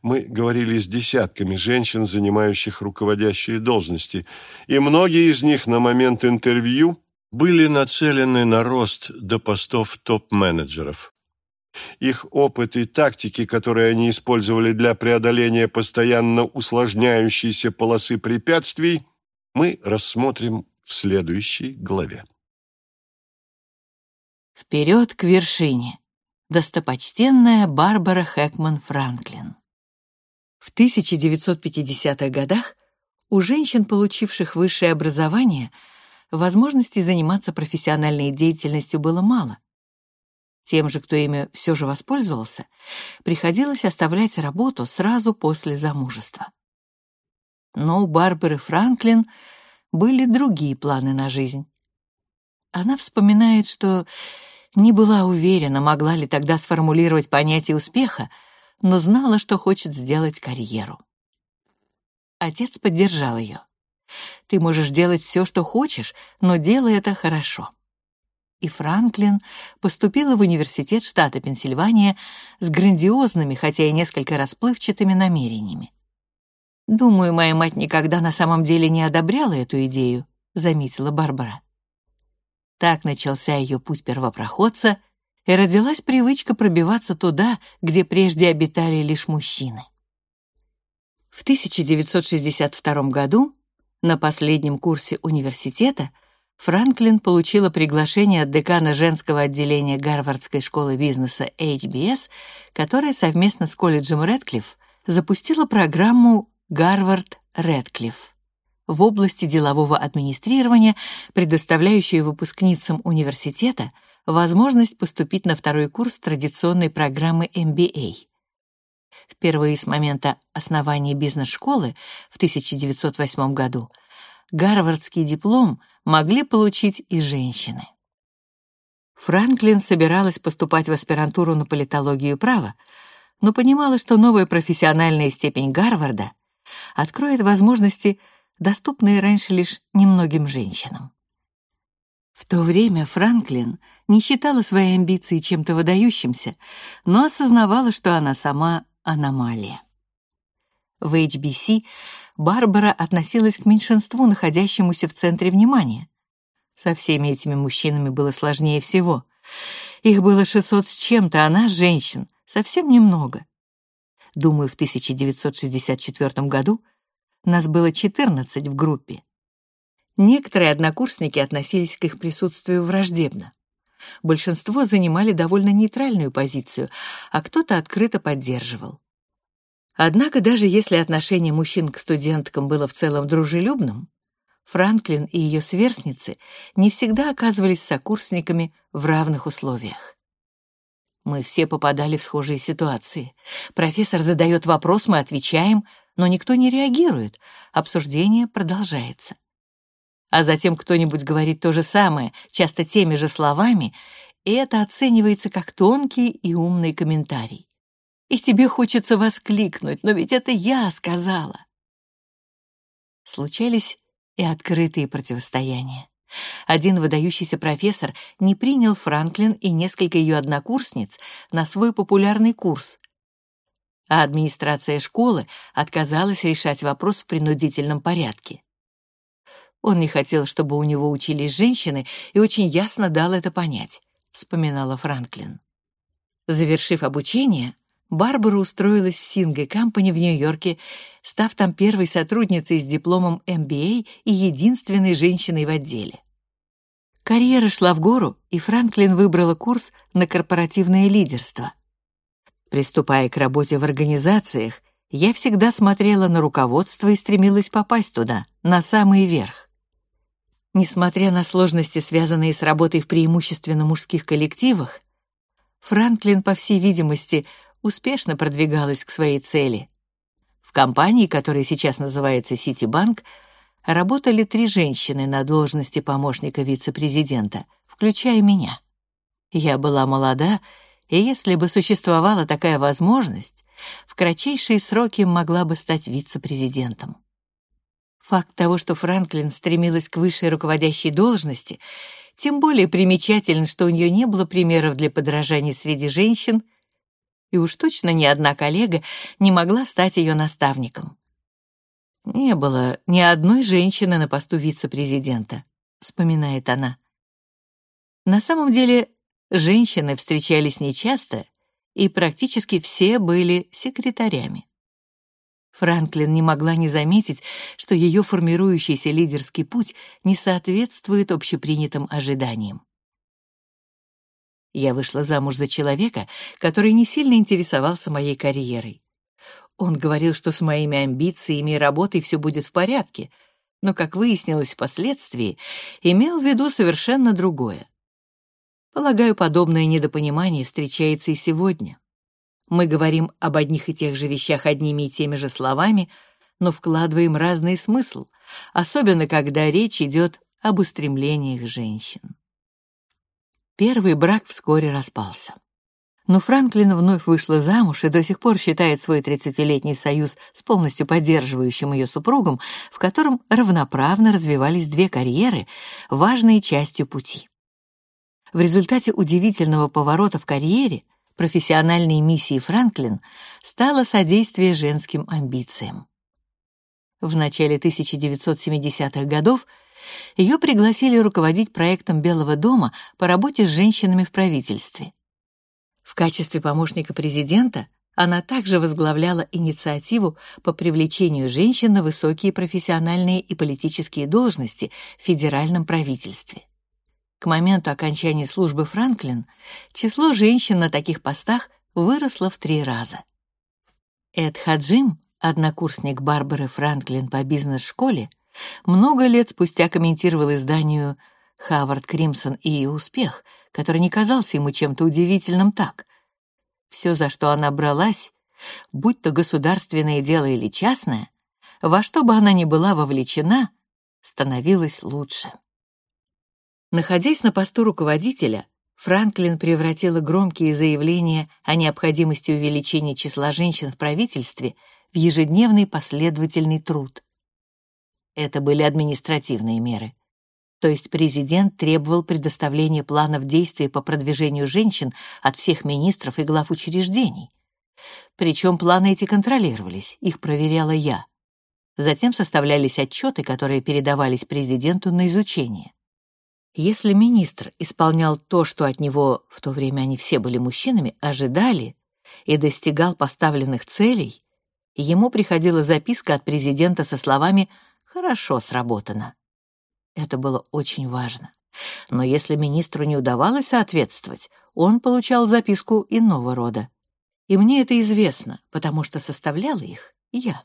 Мы говорили с десятками женщин, занимающих руководящие должности, и многие из них на момент интервью были нацелены на рост до постов топ-менеджеров. Их опыт и тактики, которые они использовали для преодоления постоянно усложняющейся полосы препятствий, мы рассмотрим в следующей главе. Вперед к вершине! Достопочтенная Барбара Хэкман Франклин. В 1950-х годах у женщин, получивших высшее образование, возможностей заниматься профессиональной деятельностью было мало. Тем же, кто ими все же воспользовался, приходилось оставлять работу сразу после замужества. Но у Барбары Франклин были другие планы на жизнь. Она вспоминает, что не была уверена, могла ли тогда сформулировать понятие успеха, но знала, что хочет сделать карьеру. Отец поддержал ее. Ты можешь делать все, что хочешь, но делай это хорошо. И Франклин поступила в университет штата Пенсильвания с грандиозными, хотя и несколько расплывчатыми намерениями. «Думаю, моя мать никогда на самом деле не одобряла эту идею», — заметила Барбара. Так начался ее путь первопроходца, и родилась привычка пробиваться туда, где прежде обитали лишь мужчины. В 1962 году на последнем курсе университета Франклин получила приглашение от декана женского отделения Гарвардской школы бизнеса HBS, которая совместно с колледжем Рэдклифф запустила программу «Гарвард Рэдклифф» в области делового администрирования, предоставляющую выпускницам университета возможность поступить на второй курс традиционной программы MBA. Впервые с момента основания бизнес-школы в 1908 году гарвардский диплом могли получить и женщины. Франклин собиралась поступать в аспирантуру на политологию и право, но понимала, что новая профессиональная степень Гарварда откроет возможности, доступные раньше лишь немногим женщинам. В то время Франклин не считала свои амбиции чем-то выдающимся, но осознавала, что она сама аномалия. В HBC Барбара относилась к меньшинству, находящемуся в центре внимания. Со всеми этими мужчинами было сложнее всего. Их было 600 с чем-то, а женщин, совсем немного. Думаю, в 1964 году нас было 14 в группе. Некоторые однокурсники относились к их присутствию враждебно. Большинство занимали довольно нейтральную позицию, а кто-то открыто поддерживал. Однако даже если отношение мужчин к студенткам было в целом дружелюбным, Франклин и ее сверстницы не всегда оказывались сокурсниками в равных условиях. Мы все попадали в схожие ситуации. Профессор задает вопрос, мы отвечаем, но никто не реагирует, обсуждение продолжается а затем кто-нибудь говорит то же самое, часто теми же словами, и это оценивается как тонкий и умный комментарий. И тебе хочется воскликнуть, но ведь это я сказала. Случались и открытые противостояния. Один выдающийся профессор не принял Франклин и несколько ее однокурсниц на свой популярный курс, а администрация школы отказалась решать вопрос в принудительном порядке. Он не хотел, чтобы у него учились женщины, и очень ясно дал это понять, вспоминала Франклин. Завершив обучение, Барбара устроилась в Синге Компани в Нью-Йорке, став там первой сотрудницей с дипломом MBA и единственной женщиной в отделе. Карьера шла в гору, и Франклин выбрала курс на корпоративное лидерство. Приступая к работе в организациях, я всегда смотрела на руководство и стремилась попасть туда, на самый верх. Несмотря на сложности, связанные с работой в преимущественно мужских коллективах, Франклин, по всей видимости, успешно продвигалась к своей цели. компании, которая сейчас называется Ситибанк, работали три женщины на должности помощника вице-президента, включая меня. Я была молода, и если бы существовала такая возможность, в кратчайшие сроки могла бы стать вице-президентом. Факт того, что Франклин стремилась к высшей руководящей должности, тем более примечателен, что у нее не было примеров для подражания среди женщин, и уж точно ни одна коллега не могла стать ее наставником. «Не было ни одной женщины на посту вице-президента», — вспоминает она. На самом деле, женщины встречались нечасто, и практически все были секретарями. Франклин не могла не заметить, что ее формирующийся лидерский путь не соответствует общепринятым ожиданиям. Я вышла замуж за человека, который не сильно интересовался моей карьерой. Он говорил, что с моими амбициями и работой все будет в порядке, но, как выяснилось впоследствии, имел в виду совершенно другое. Полагаю, подобное недопонимание встречается и сегодня. Мы говорим об одних и тех же вещах одними и теми же словами, но вкладываем разный смысл, особенно когда речь идет об устремлениях женщин. Первый брак вскоре распался. Но Франклин вновь вышла замуж и до сих пор считает свой 30-летний союз с полностью поддерживающим ее супругом, в котором равноправно развивались две карьеры, важной частью пути. В результате удивительного поворота в карьере профессиональной миссией Франклин стало содействие женским амбициям. В начале 1970-х годов ее пригласили руководить проектом Белого дома по работе с женщинами в правительстве. В качестве помощника президента она также возглавляла инициативу по привлечению женщин на высокие профессиональные и политические должности в федеральном правительстве. К моменту окончания службы Франклин число женщин на таких постах выросло в три раза. Эд Хаджим, однокурсник Барбары Франклин по бизнес-школе, много лет спустя комментировал изданию «Хавард Кримсон и ее успех», который не казался ему чем-то удивительным так. Все, за что она бралась, будь то государственное дело или частное, во что бы она ни была вовлечена, становилось лучше. Находясь на посту руководителя, Франклин превратила громкие заявления о необходимости увеличения числа женщин в правительстве в ежедневный последовательный труд. Это были административные меры — то есть президент требовал предоставления планов действий по продвижению женщин от всех министров и глав учреждений. Причем планы эти контролировались, их проверяла я. Затем составлялись отчеты, которые передавались президенту на изучение. Если министр исполнял то, что от него, в то время они все были мужчинами, ожидали, и достигал поставленных целей, ему приходила записка от президента со словами «хорошо сработано». Это было очень важно. Но если министру не удавалось соответствовать, он получал записку иного рода. И мне это известно, потому что составляла их я.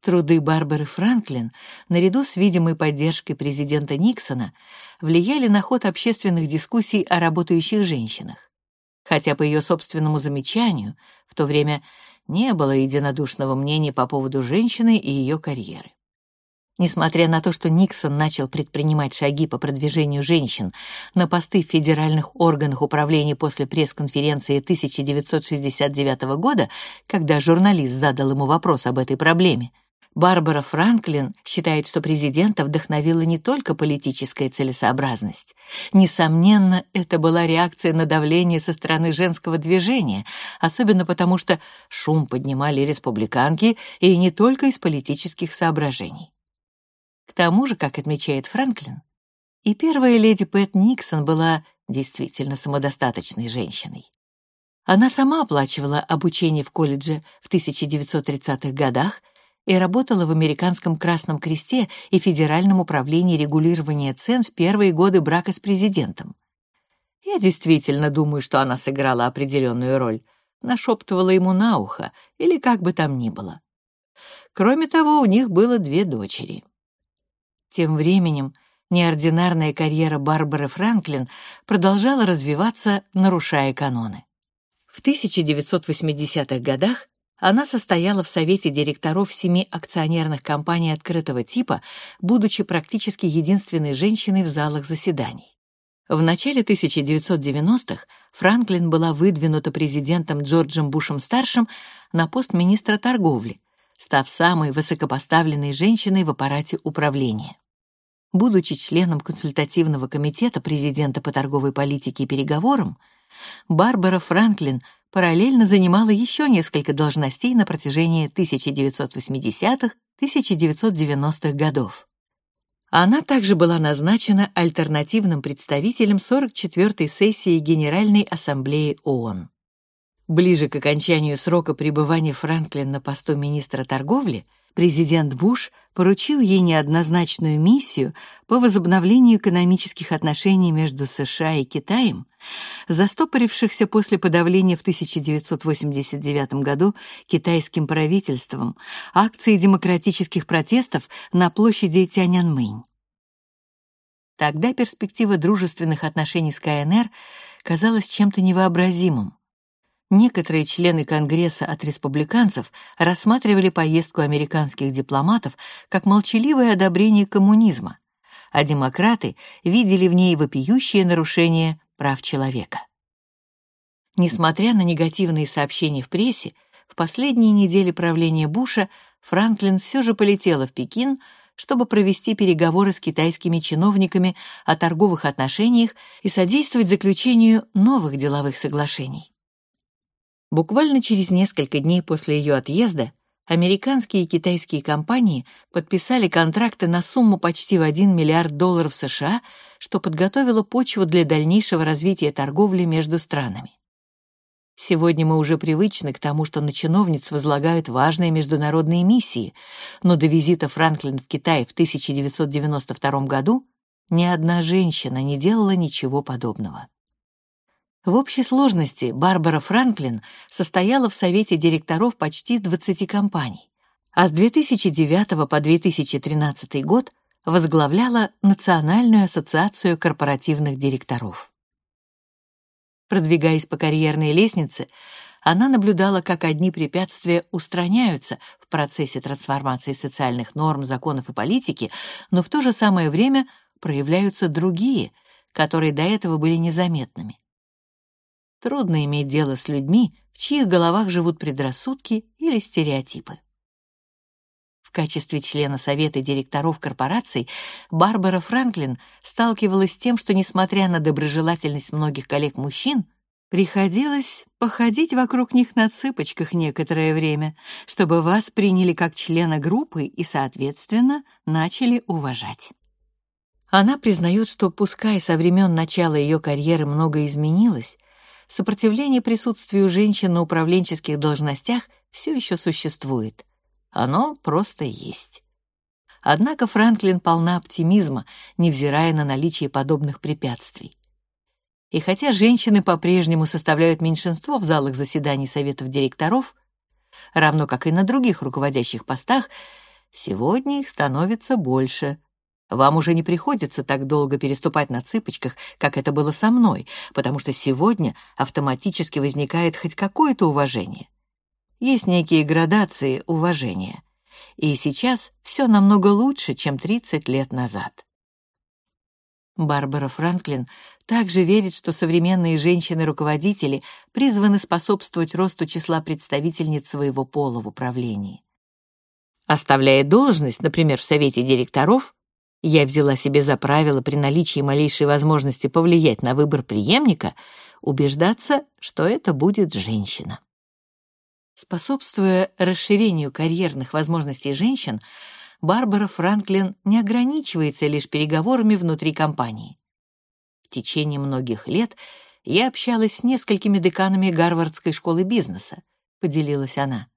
Труды Барбары Франклин, наряду с видимой поддержкой президента Никсона, влияли на ход общественных дискуссий о работающих женщинах. Хотя по ее собственному замечанию в то время не было единодушного мнения по поводу женщины и ее карьеры. Несмотря на то, что Никсон начал предпринимать шаги по продвижению женщин на посты в федеральных органах управления после пресс-конференции 1969 года, когда журналист задал ему вопрос об этой проблеме, Барбара Франклин считает, что президента вдохновила не только политическая целесообразность. Несомненно, это была реакция на давление со стороны женского движения, особенно потому что шум поднимали республиканки и не только из политических соображений. К тому же, как отмечает Франклин, и первая леди Пэт Никсон была действительно самодостаточной женщиной. Она сама оплачивала обучение в колледже в 1930-х годах и работала в Американском Красном Кресте и Федеральном управлении регулирования цен в первые годы брака с президентом. Я действительно думаю, что она сыграла определенную роль, нашептывала ему на ухо или как бы там ни было. Кроме того, у них было две дочери — тем временем неординарная карьера Барбары Франклин продолжала развиваться, нарушая каноны. В 1980-х годах Она состояла в совете директоров семи акционерных компаний открытого типа, будучи практически единственной женщиной в залах заседаний. В начале 1990-х Франклин была выдвинута президентом Джорджем Бушем-старшим на пост министра торговли, став самой высокопоставленной женщиной в аппарате управления. Будучи членом консультативного комитета президента по торговой политике и переговорам, Барбара Франклин параллельно занимала еще несколько должностей на протяжении 1980-1990-х годов. Она также была назначена альтернативным представителем 44-й сессии Генеральной Ассамблеи ООН. Ближе к окончанию срока пребывания Франклин на посту министра торговли, президент Буш поручил ей неоднозначную миссию по возобновлению экономических отношений между США и Китаем, застопорившихся после подавления в 1989 году китайским правительством акции демократических протестов на площади Тяньаньмэнь. Тогда перспектива дружественных отношений с КНР казалась чем-то невообразимым. Некоторые члены Конгресса от республиканцев рассматривали поездку американских дипломатов как молчаливое одобрение коммунизма, а демократы видели в ней вопиющее нарушение прав человека. Несмотря на негативные сообщения в прессе, в последние недели правления Буша Франклин все же полетела в Пекин, чтобы провести переговоры с китайскими чиновниками о торговых отношениях и содействовать заключению новых деловых соглашений. Буквально через несколько дней после ее отъезда американские и китайские компании подписали контракты на сумму почти в 1 миллиард долларов США, что подготовило почву для дальнейшего развития торговли между странами. Сегодня мы уже привычны к тому, что на чиновниц возлагают важные международные миссии, но до визита Франклин в Китай в 1992 году ни одна женщина не делала ничего подобного. В общей сложности Барбара Франклин состояла в совете директоров почти 20 компаний, а с 2009 по 2013 год возглавляла Национальную ассоциацию корпоративных директоров. Продвигаясь по карьерной лестнице, она наблюдала, как одни препятствия устраняются в процессе трансформации социальных норм, законов и политики, но в то же самое время проявляются другие, которые до этого были незаметными. Трудно иметь дело с людьми, в чьих головах живут предрассудки или стереотипы. В качестве члена совета директоров корпораций Барбара Франклин сталкивалась с тем, что, несмотря на доброжелательность многих коллег-мужчин, приходилось походить вокруг них на цыпочках некоторое время, чтобы вас приняли как члена группы и, соответственно, начали уважать. Она признает, что пускай со времен начала ее карьеры многое изменилось, сопротивление присутствию женщин на управленческих должностях все еще существует. Оно просто есть. Однако Франклин полна оптимизма, невзирая на наличие подобных препятствий. И хотя женщины по-прежнему составляют меньшинство в залах заседаний советов директоров, равно как и на других руководящих постах, сегодня их становится больше, вам уже не приходится так долго переступать на цыпочках, как это было со мной, потому что сегодня автоматически возникает хоть какое-то уважение. Есть некие градации уважения. И сейчас все намного лучше, чем 30 лет назад. Барбара Франклин также верит, что современные женщины-руководители призваны способствовать росту числа представительниц своего пола в управлении. Оставляя должность, например, в совете директоров, я взяла себе за правило при наличии малейшей возможности повлиять на выбор преемника убеждаться, что это будет женщина. Способствуя расширению карьерных возможностей женщин, Барбара Франклин не ограничивается лишь переговорами внутри компании. В течение многих лет я общалась с несколькими деканами Гарвардской школы бизнеса, поделилась она.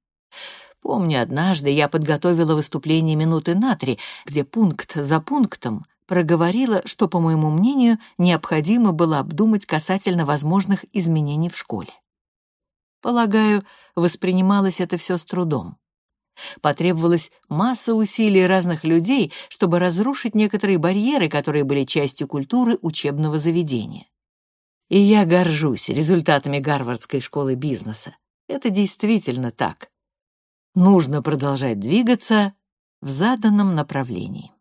Помню, однажды я подготовила выступление минуты на три, где пункт за пунктом проговорила, что, по моему мнению, необходимо было обдумать касательно возможных изменений в школе. Полагаю, воспринималось это все с трудом. Потребовалась масса усилий разных людей, чтобы разрушить некоторые барьеры, которые были частью культуры учебного заведения. И я горжусь результатами Гарвардской школы бизнеса. Это действительно так. Нужно продолжать двигаться в заданном направлении.